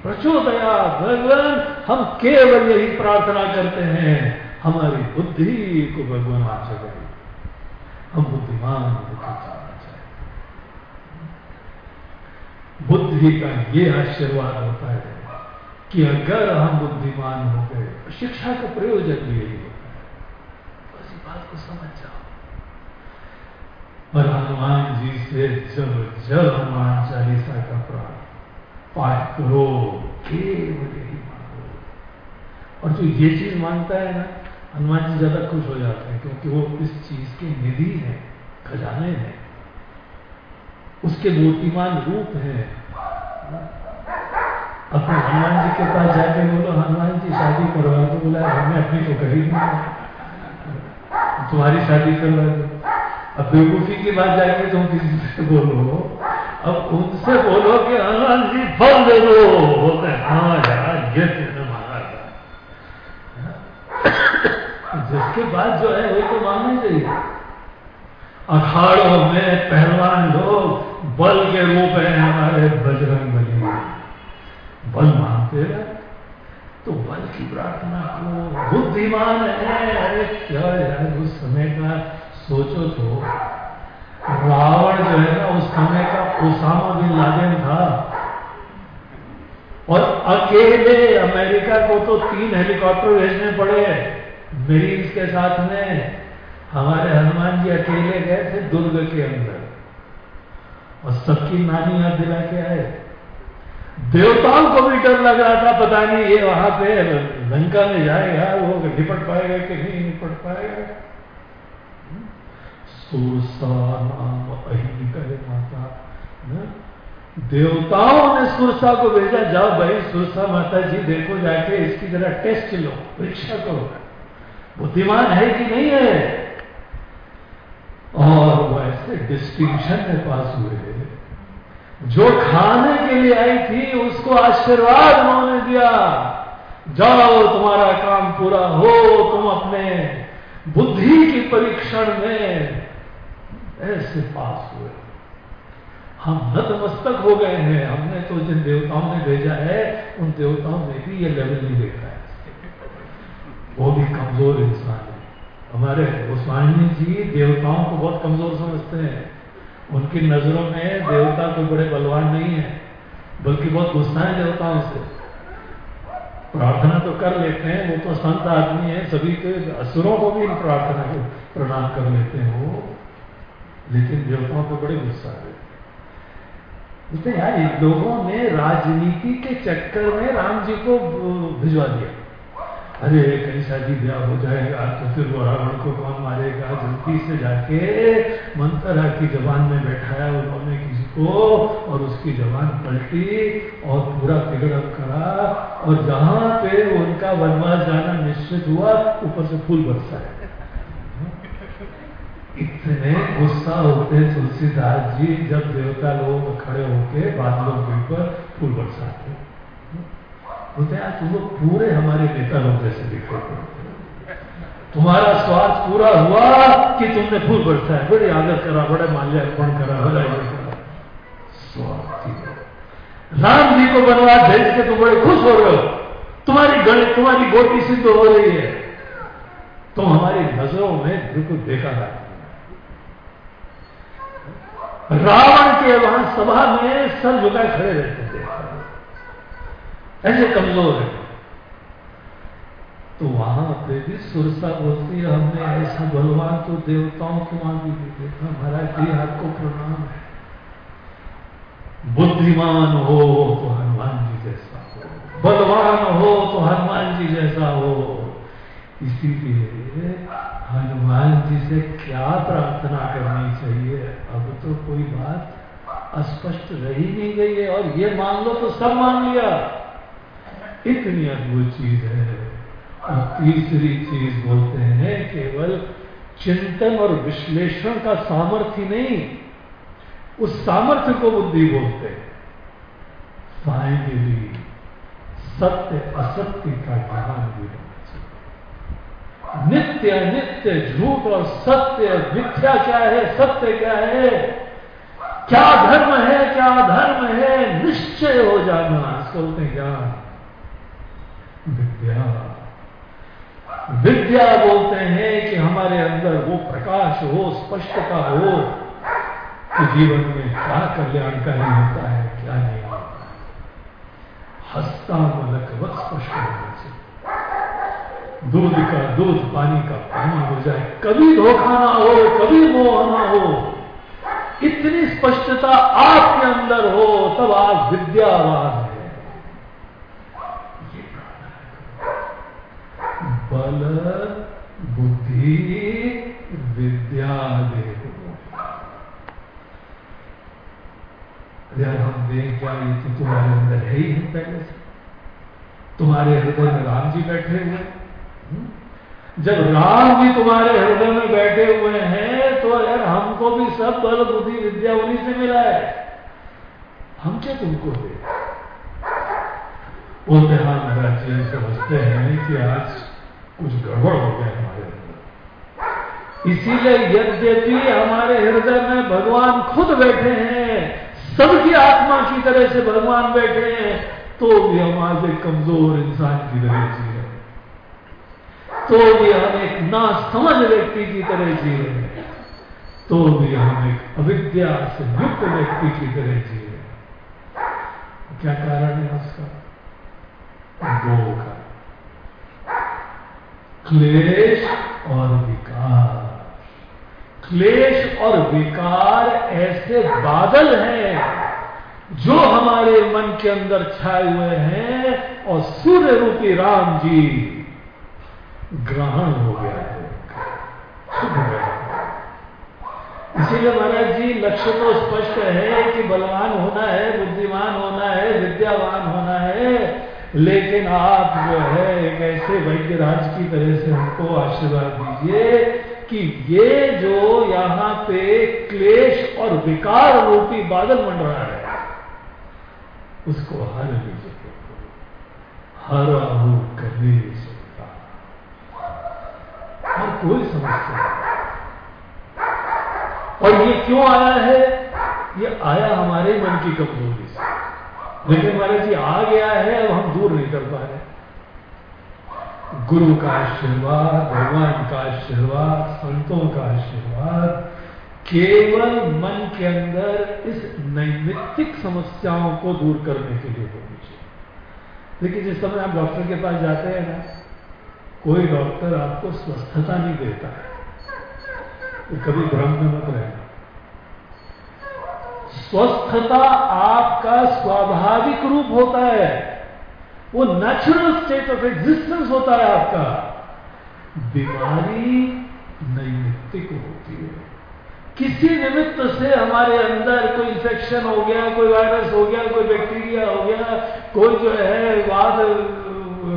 प्रचोदया, भगवान, हम केवल यही प्रार्थना करते हैं। हमारी बुद्धि को भगवान आ सके हम बुद्धिमान बुद्धि चाहना बुद्धि का ये आशीर्वाद होता है कि अगर हम बुद्धिमान हो गए तो शिक्षा का प्रयोजन भी यही होता है। बस बात को समझ जाओ। और हनुमान जी से जब जब हनुमान चालीसा का प्राण पाठ करो, केवल यही मांगो और जो ये चीज़ माँगता है ना, हनुमान जी ज़्यादा खुश हो जाते हैं क्योंकि वो इस चीज़ के निधि है, खजाने हैं। उसके मूर्तिमान रूप है। अपने हनुमान जी के पास जाके बोलो, हनुमान जी, शादी करवा दो। बोला हमने अपनी तो कही नहीं तुम्हारी शादी करवा दो। अब बेवकूफ़ी की बात जाके तुम किसी से बोलो। अब उनसे बोलो कि हनुमान जी फल दे दो। बोलते हाँ यार, ये तुमने मांगा था। जिसके बाद जो है वही तो मांगना चाहिए। अखाड़ों में पहलवान लोग बल के रूप है हमारे बजरंग बली। बल मानते हैं। तो बल की प्रार्थना करो बुद्धिमान है। अरे क्या यार, उस समय का सोचो तो रावण जो है ना, उस समय का उसामा बिन लादेन था। और अकेले अमेरिका को तो तीन हेलीकॉप्टर भेजने पड़े मरीज़ के साथ में। हमारे हनुमान जी अकेले गए थे दुर्ग के अंदर। और सबकी नानी याद दिला के आए। देवताओं को भी डर लग रहा था, पता नहीं ये वहाँ पे लंका में जाएगा, वो निपट पाएगा कि नहीं निपट पाएगा। माता? देवताओं ने सुरसा को भेजा, जाओ भाई, सुरसा माता जी देखो जाके इसकी जरा टेस्ट लो, परीक्षा करो। बुद्धिमान है कि नहीं है? और वो ऐसे डिस्टिंक्शन में पास हुए। जो खाने के लिए आई थी, उसको आशीर्वाद उन्होंने दिया। जाओ, तुम्हारा काम पूरा हो, तुम अपने बुद्धि की परीक्षण में ऐसे पास हुए। हम नतमस्तक हो गए हैं। हमने तो जिन देवताओं ने भेजा है, उन देवताओं ने भी ये लेवल नहीं देखा है। वो भी कमज़ोर इंसान है। हमारे गोस्वामी जी देवताओं को बहुत कमज़ोर समझते हैं। उनकी नज़रों में देवता कोई बड़े बलवान नहीं है, बल्कि बहुत गुस्सा है देवताओं से। प्रार्थना तो कर लेते हैं, वो तो संत आदमी है, सभी के असुरों को भी प्रार्थना को प्रणाम कर लेते हैं वो। लेकिन देवताओं को बड़े गुस्सा है बोलते यार इन लोगों ने राजनीति के चक्कर में राम जी को भिजवा दिया। अरे कहीं शादी ब्याह हो जाएगा तो फिर वो रावण को कौन मारेगा? जल्दी से जाके मंत्रा की जबान में बैठाया उन्होंने किसी को, और उसकी जबान पलटी और पूरा तिगड़प करा, और जहाँ पे उनका वनवास जाना निश्चित हुआ, ऊपर से फूल बरसा है। इतने गुस्सा होते तुलसीदास जी जब देवता लोग खड़े होके बादलों के ऊपर फूल बरसाते बोलते यार तुम लोग पूरे हमारे नेता लोग जैसे दिखाई पड़ते तुम्हारा स्वार्थ पूरा हुआ कि तुमने फूल बरसाया बड़े आदर करा, बड़े माल्य अर्पण करा, बड़ा ये करा। स्वार्थी राम जी को बनवास भेज के तुम बड़े खुश हो रहे हो। तुम्हारी गणित, तुम्हारी गोटी सिद्ध हो रही है। तुम हमारी नज़रों में बिल्कुल देखा था रावण के वहाँ सभा में सर झुकाए खड़े रहते थे। ऐसे कमज़ोर है। तो वहाँ पे भी सुरसा बोलती है, हमने ऐसा बलवान तो देवताओं के वहाँ भी देखा। महाराज जी, आपको प्रणाम है। बुद्धिमान हो तो हनुमान जी जैसा हो। बलवान हो तो हनुमान जी जैसा हो। इसीलिए हनुमान जी से क्या प्रार्थना करनी चाहिए? अब तो कोई बात अस्पष्ट रही नहीं गई है। और ये मान लो तो सब मान लिया। इतनी अद्भुत चीज़ है। और तीसरी चीज़ बोलते हैं, केवल चिंतन और विश्लेषण का सामर्थ्य नहीं, उस सामर्थ्य को बुद्धि बोलते हैं। फाइनली सत्य असत्य का ज्ञान भी नित्य नित्य, झूठ और सत्य, मिथ्या क्या है, सत्य क्या है? क्या धर्म है, क्या धर्म है? निश्चय हो जाना बोलते ज्ञान। विद्या। विद्या बोलते हैं कि हमारे अंदर वो प्रकाश हो, स्पष्टता हो कि जीवन में क्या कल्याणकारी होता है, क्या नहीं होता है। हस्ता हस्तामलकवत स्पष्ट होना चाहिए। दूध का, दूध, पानी का पानी हो जाए। कभी धोखा ना हो, कभी मोह ना हो। इतनी स्पष्टता आपके अंदर हो, तब आप विद्यावान है। बल, बुद्धि, विद्या देखो हम देख क्या, ये तो तुम्हारे अंदर है ही है पहले से। तुम्हारे हृदय में राम जी बैठे हुए जब राम जी तुम्हारे हृदय में बैठे हुए हैं तो यार हमको भी सब बल, बुद्धि, विद्या उन्हीं से मिला है, हम क्या तुमको दे? बोलते हाँ महाराज जी समझते हैं कि आज कुछ गड़बड़ हो गया हमारे अंदर। इसीलिए यद्यपि हमारे हृदय में भगवान खुद बैठे हैं, सबकी आत्मा की तरह से भगवान बैठे हैं तो भी हम आज एक कमज़ोर इंसान की तरह जी तो भी हम एक ना समझ व्यक्ति की तरह जी रहे हैं तो भी हम एक अविद्या से युक्त व्यक्ति की तरह जी रहे हैं क्या कारण है उसका? दो का क्लेश और विकार। क्लेश और विकार ऐसे बादल हैं जो हमारे मन के अंदर छाए हुए हैं और सूर्य रूपी राम जी ग्रहण हो गया है। इसीलिए महाराज जी, लक्ष्य तो स्पष्ट है कि बलवान होना है, बुद्धिमान होना है, विद्यावान होना है, लेकिन आप जो है एक ऐसे वैद्यराज की तरह से हमको आशीर्वाद दीजिए कि ये जो यहाँ पे क्लेश और विकार रूपी बादल बन रहा है, उसको हर लीजिए। हर करे सकता और कोई समस्या नहीं और ये क्यों आया है? ये आया हमारे मन की कमज़ोरी से। लेकिन महाराज जी, आ गया है, अब हम दूर नहीं कर पा रहे गुरु का आशीर्वाद, भगवान का आशीर्वाद, संतों का आशीर्वाद, केवल मन के अंदर इस नैमित्तिक समस्याओं को दूर करने के लिए होनी चाहिए। लेकिन जिस समय आप डॉक्टर के पास जाते हैं ना कोई डॉक्टर आपको स्वस्थता नहीं देता। है तो कभी भ्रम में मत रहना। स्वस्थता आपका स्वाभाविक रूप होता है। वो नेचुरल स्टेट ऑफ़ एग्जिस्टेंस होता है आपका। बीमारी नैमित्तिक होती है। किसी निमित्त से हमारे अंदर कोई इंफेक्शन हो गया, कोई वायरस हो गया, कोई बैक्टीरिया हो गया, कोई जो है वाद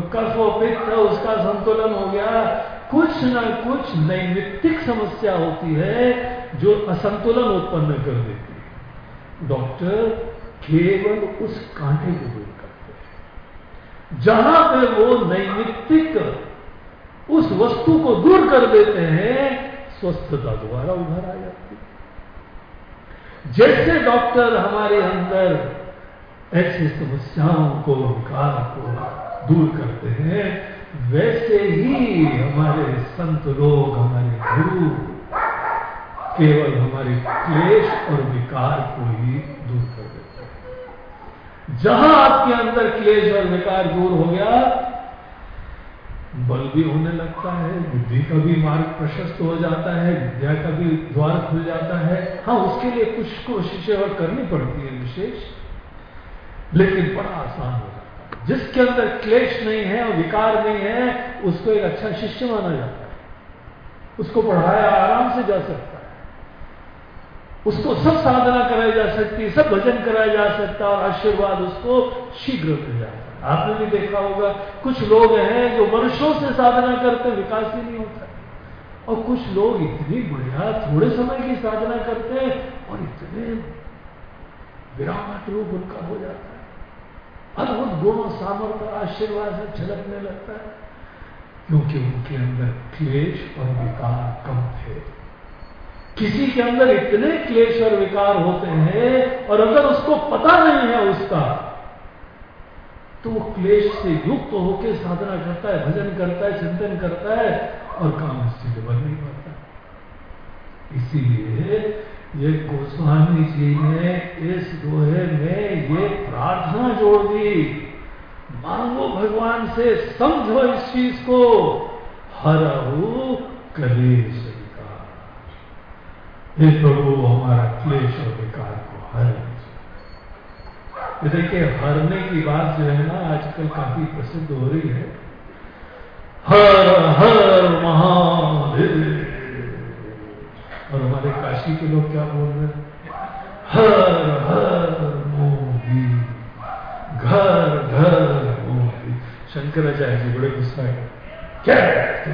कफ पित्त उसका संतुलन हो गया? कुछ ना कुछ नैमित्तिक समस्या होती है जो असंतुलन उत्पन्न कर देती है। डॉक्टर केवल उस कांटे को दूर करते हैं। जहाँ पे वो नैमित्तिक उस वस्तु को दूर कर देते हैं स्वस्थता दोबारा उभर आ जाती है। जैसे डॉक्टर हमारे अंदर ऐसी समस्याओं को, विकार को दूर करते हैं, वैसे ही हमारे संत लोग, हमारे गुरु, केवल हमारे क्लेश और विकार को ही दूर कर देते हैं। जहाँ आपके अंदर क्लेश और विकार दूर हो गया, बल भी होने लगता है, बुद्धि का भी मार्ग प्रशस्त हो जाता है, विद्या का भी द्वार खुल जाता है। हाँ उसके लिए कुछ कोशिशें और करनी पड़ती है विशेष, लेकिन बड़ा आसान होता है। जिसके अंदर क्लेश नहीं है और विकार नहीं है, उसको एक अच्छा शिष्य माना जाता है। उसको पढ़ाया आराम से जा सकता है। उसको सब साधना कराई जा सकती है, सब भजन कराया जा सकता है और आशीर्वाद उसको शीघ्र मिल जाता है। आपने भी देखा होगा, कुछ लोग हैं जो वर्षों से साधना करते, विकास ही नहीं होता। और कुछ लोग इतनी बढ़िया, थोड़े समय की साधना करते हैं और इतने विराट रूप उनका हो जाता है। अद्भुत गुण सामर्थ्य आशीर्वाद से छलकने लगता है। क्योंकि उनके अंदर क्लेश और विकार कम थे। किसी के अंदर इतने क्लेश और विकार होते हैं, और अगर उसको पता नहीं है उसका तो वो क्लेश से युक्त होकर साधना करता है, भजन करता है, चिंतन करता है, और काम स्थिति बन नहीं पाता। इसीलिए ये गोस्वामी जी ने इस दोहे में ये प्रार्थना जोड़ दी। मांगो भगवान से, समझो इस चीज़ को। हरहु कलेश हे प्रभु, हमारा क्लेश और विकार को हर देखिए, हरने की बात जो है ना, आजकल काफ़ी प्रसिद्ध हो रही है। हर हर महादेव और हमारे काशी के लोग क्या बोल रहे हैं? हर हर मोदी घर घर मोदी शंकराचार्य जी बड़े गुस्सा है क्या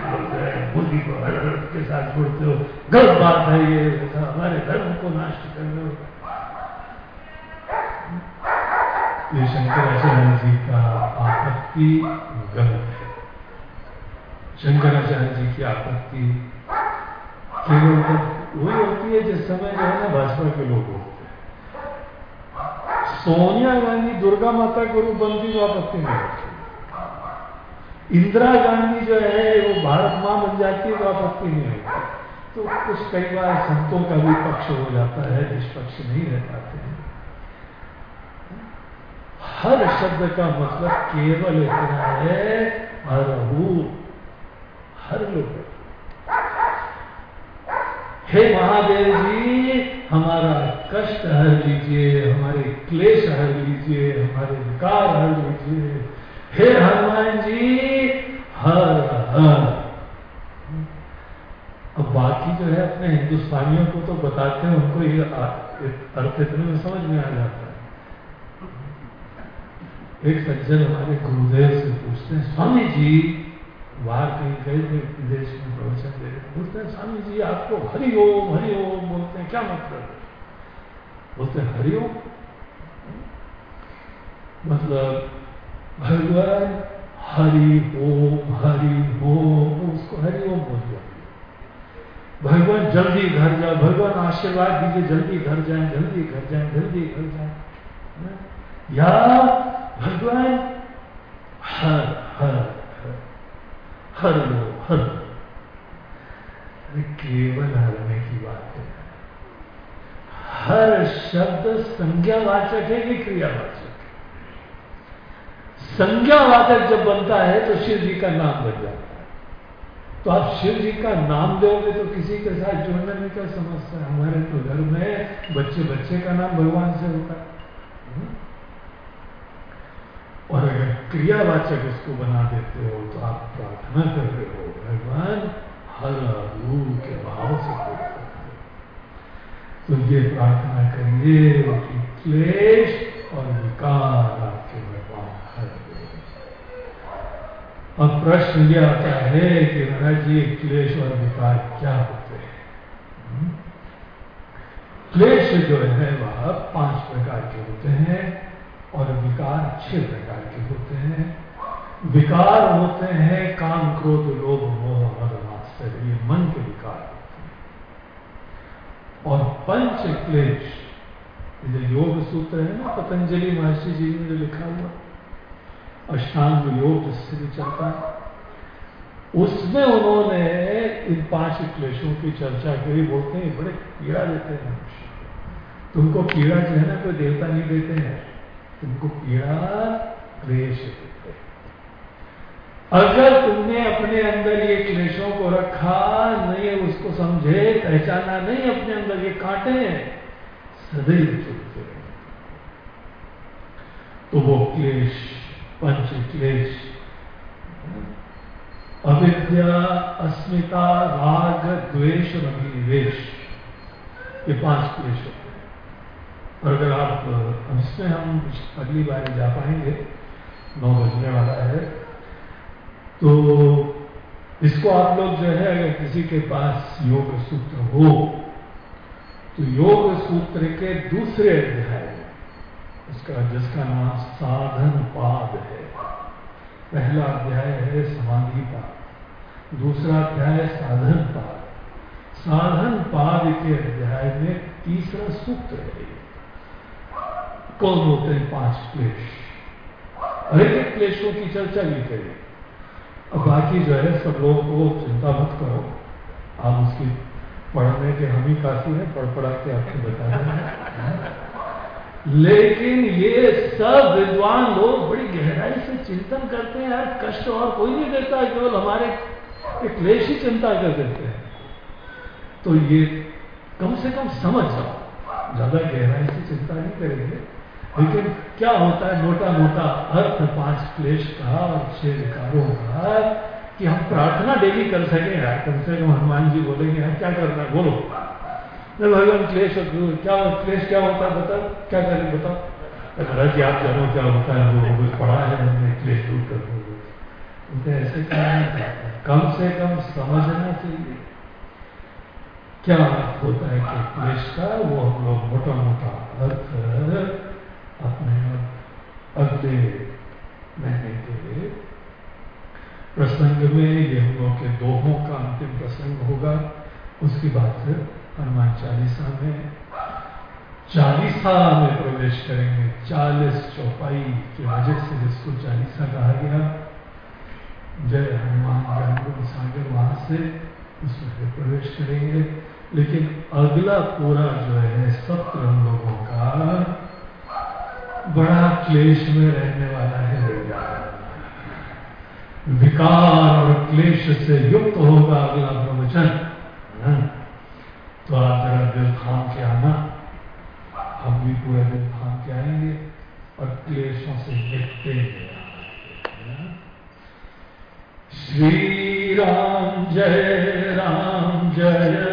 बोल रहे हैं मोदी को हर हर के साथ जोड़ते हो? गलत बात है ये हमारे धर्म को नष्ट कर रहे हो। ये शंकराचार्य जी का आपत्ति गलत है। शंकराचार्य जी की आपत्ति वही होती है जिस समय जो है ना भाजपा के लोग सोनिया गांधी दुर्गा माता को रूप बनती तो आपत्ति नहीं इंदिरा गांधी जो है, वो भारत माँ बन जाती है तो आपत्ति नहीं होती तो कुछ कई बार संतों का भी पक्ष हो जाता है, निष्पक्ष नहीं रह पाते हैं। हर शब्द का मतलब केवल इतना है हर हर लोग। हे महादेव जी, हमारा कष्ट हर लीजिए हमारे क्लेश हर लीजिए हमारे विकार हर लीजिए हे हनुमान जी, हर हर। अब बाकी जो है अपने हिंदुस्तानियों को तो बताते हैं, उनको ये अर्थ इतने में समझ में आ जाता है। एक सज्जन हमारे गुरुदेव से पूछते हैं, स्वामी जी कहीं गए थे विदेश में प्रवचन दे रहे बोलते हैं, स्वामी जी, आपको हरिओम हरिओम बोलते हैं, क्या मतलब? बोलते हैं हरिओम मतलब भगवान, हरि ओम हरि ओम, उसको हरि ओम बोल दिया। भगवान, जल्दी घर जाओ, भगवान, आशीर्वाद दीजिए, जल्दी घर जाए, जल्दी घर जाए, जल्दी घर जाए। या, भगवान, हर हर हर लो हर केवल हरने की बात है। हर शब्द संज्ञावाचक है कि क्रियावाचक है? संज्ञावाचक जब बनता है तो शिव जी का नाम बन जाता है। तो आप शिव जी का नाम दोगे तो किसी के साथ जुड़ने में क्या समस्या है? हमारे तो घर में बच्चे बच्चे का नाम भगवान से होता है। हम्म? और अगर क्रियावाचक इसको बना देते हो तो आप प्रार्थना कर रहे हो, भगवान, हर रूप के भाव से तो ये प्रार्थना करिए कि क्लेश और विकार आपके भगवान हर अब प्रश्न ये आता है कि महाराज जी, क्लेश और विकार क्या होते हैं? हम्म? क्लेश जो है वह पाँच प्रकार के होते हैं। और विकार छह प्रकार के होते हैं। विकार होते हैं, काम क्रोध, लोभ, मोह, मद, मात्सर्य, ये मन के विकार होते हैं। और पंच क्लेश जो योग सूत्र है ना, पतंजलि महर्षि जी ने जो लिखा हुआ, अष्टांग योग जिससे भी चलता है, उसमें उन्होंने इन पाँच क्लेशों की चर्चा करी, बोलते हैं बड़े पीड़ा देते हैं तुमको पीड़ा जो है ना, कोई देवता नहीं देते हैं। पीड़ा क्लेश अगर तुमने अपने अंदर ये क्लेशों को रखा नहीं उसको समझे, पहचाना नहीं अपने अंदर ये काटे सदैव चुपते तो वो क्लेश, पंच क्लेश, अविद्या, अस्मिता, राग और अभिनिवेश, ये पाँच क्लेश होते और अगर आप इसमें हम अगली बार जा पाएँगे, नौ बजने वाला है तो इसको आप लोग जो है, अगर किसी के पास योग सूत्र हो तो योग सूत्र के दूसरे अध्याय उसका जिसका नाम साधन पाद है। पहला अध्याय है समाधि पाद, दूसरा अध्याय साधन पाद। साधन पाद के अध्याय में तीसरा सूत्र है। कौन होते हैं पाँच क्लेश? हर एक क्लेशों की चर्चा भी करें अब बाकी जो है, सब लोगों को चिंता मत करो। आप उसकी पढ़ने के हम ही काफ़ी है पढ़ पढ़ा के आपको बता रहे लेकिन ये सब विद्वान लोग बड़ी गहराई से चिंतन करते हैं। यार कष्ट और कोई नहीं देता, केवल हमारे क्लेश ही चिंता कर देते हैं। तो ये कम से कम समझ जाओ। ज़्यादा गहराई से चिंता नहीं करेंगे। लेकिन क्या होता है? मोटा मोटा अर्थ पाँच क्लेश का और छह विकारों का कि हम प्रार्थना डेली कर सके। यार कम से कम हनुमान जी बोलेंगे यार क्या करना है? बोलो। भगवान क्लेश क्या क्लेश क्या होता है बताओ? क्या करें बताओ? महाराज जी आप जानो क्या होता है? लोगों को पढ़ा है हमने, क्लेश दूर कर उनके ऐसे करना कम से कम समझना चाहिए। क्या होता है कि क्लेश का? वो हम लोग मोटा मोटा अर्थ अपने अगले महीने के लिए प्रसंग में ये हम लोग के दोहों का अंतिम प्रसंग होगा। उसके बाद फिर हनुमान चालीसा में चालीसा में प्रवेश करेंगे। चालीस चौपाई की वजह से जिसको चालीसा कहा गया। जय हनुमान सागर, वहाँ से उसमें फिर प्रवेश करेंगे। लेकिन अगला पूरा जो है सत्र हम लोगों का बड़ा क्लेश में रहने वाला है विकार और क्लेश से युक्त होगा अगला प्रवचन तो आप जरा दिल थाम के आना। हम भी पूरा दिल थाम के आएँगे और क्लेशों से निपटे श्री राम जय राम जय।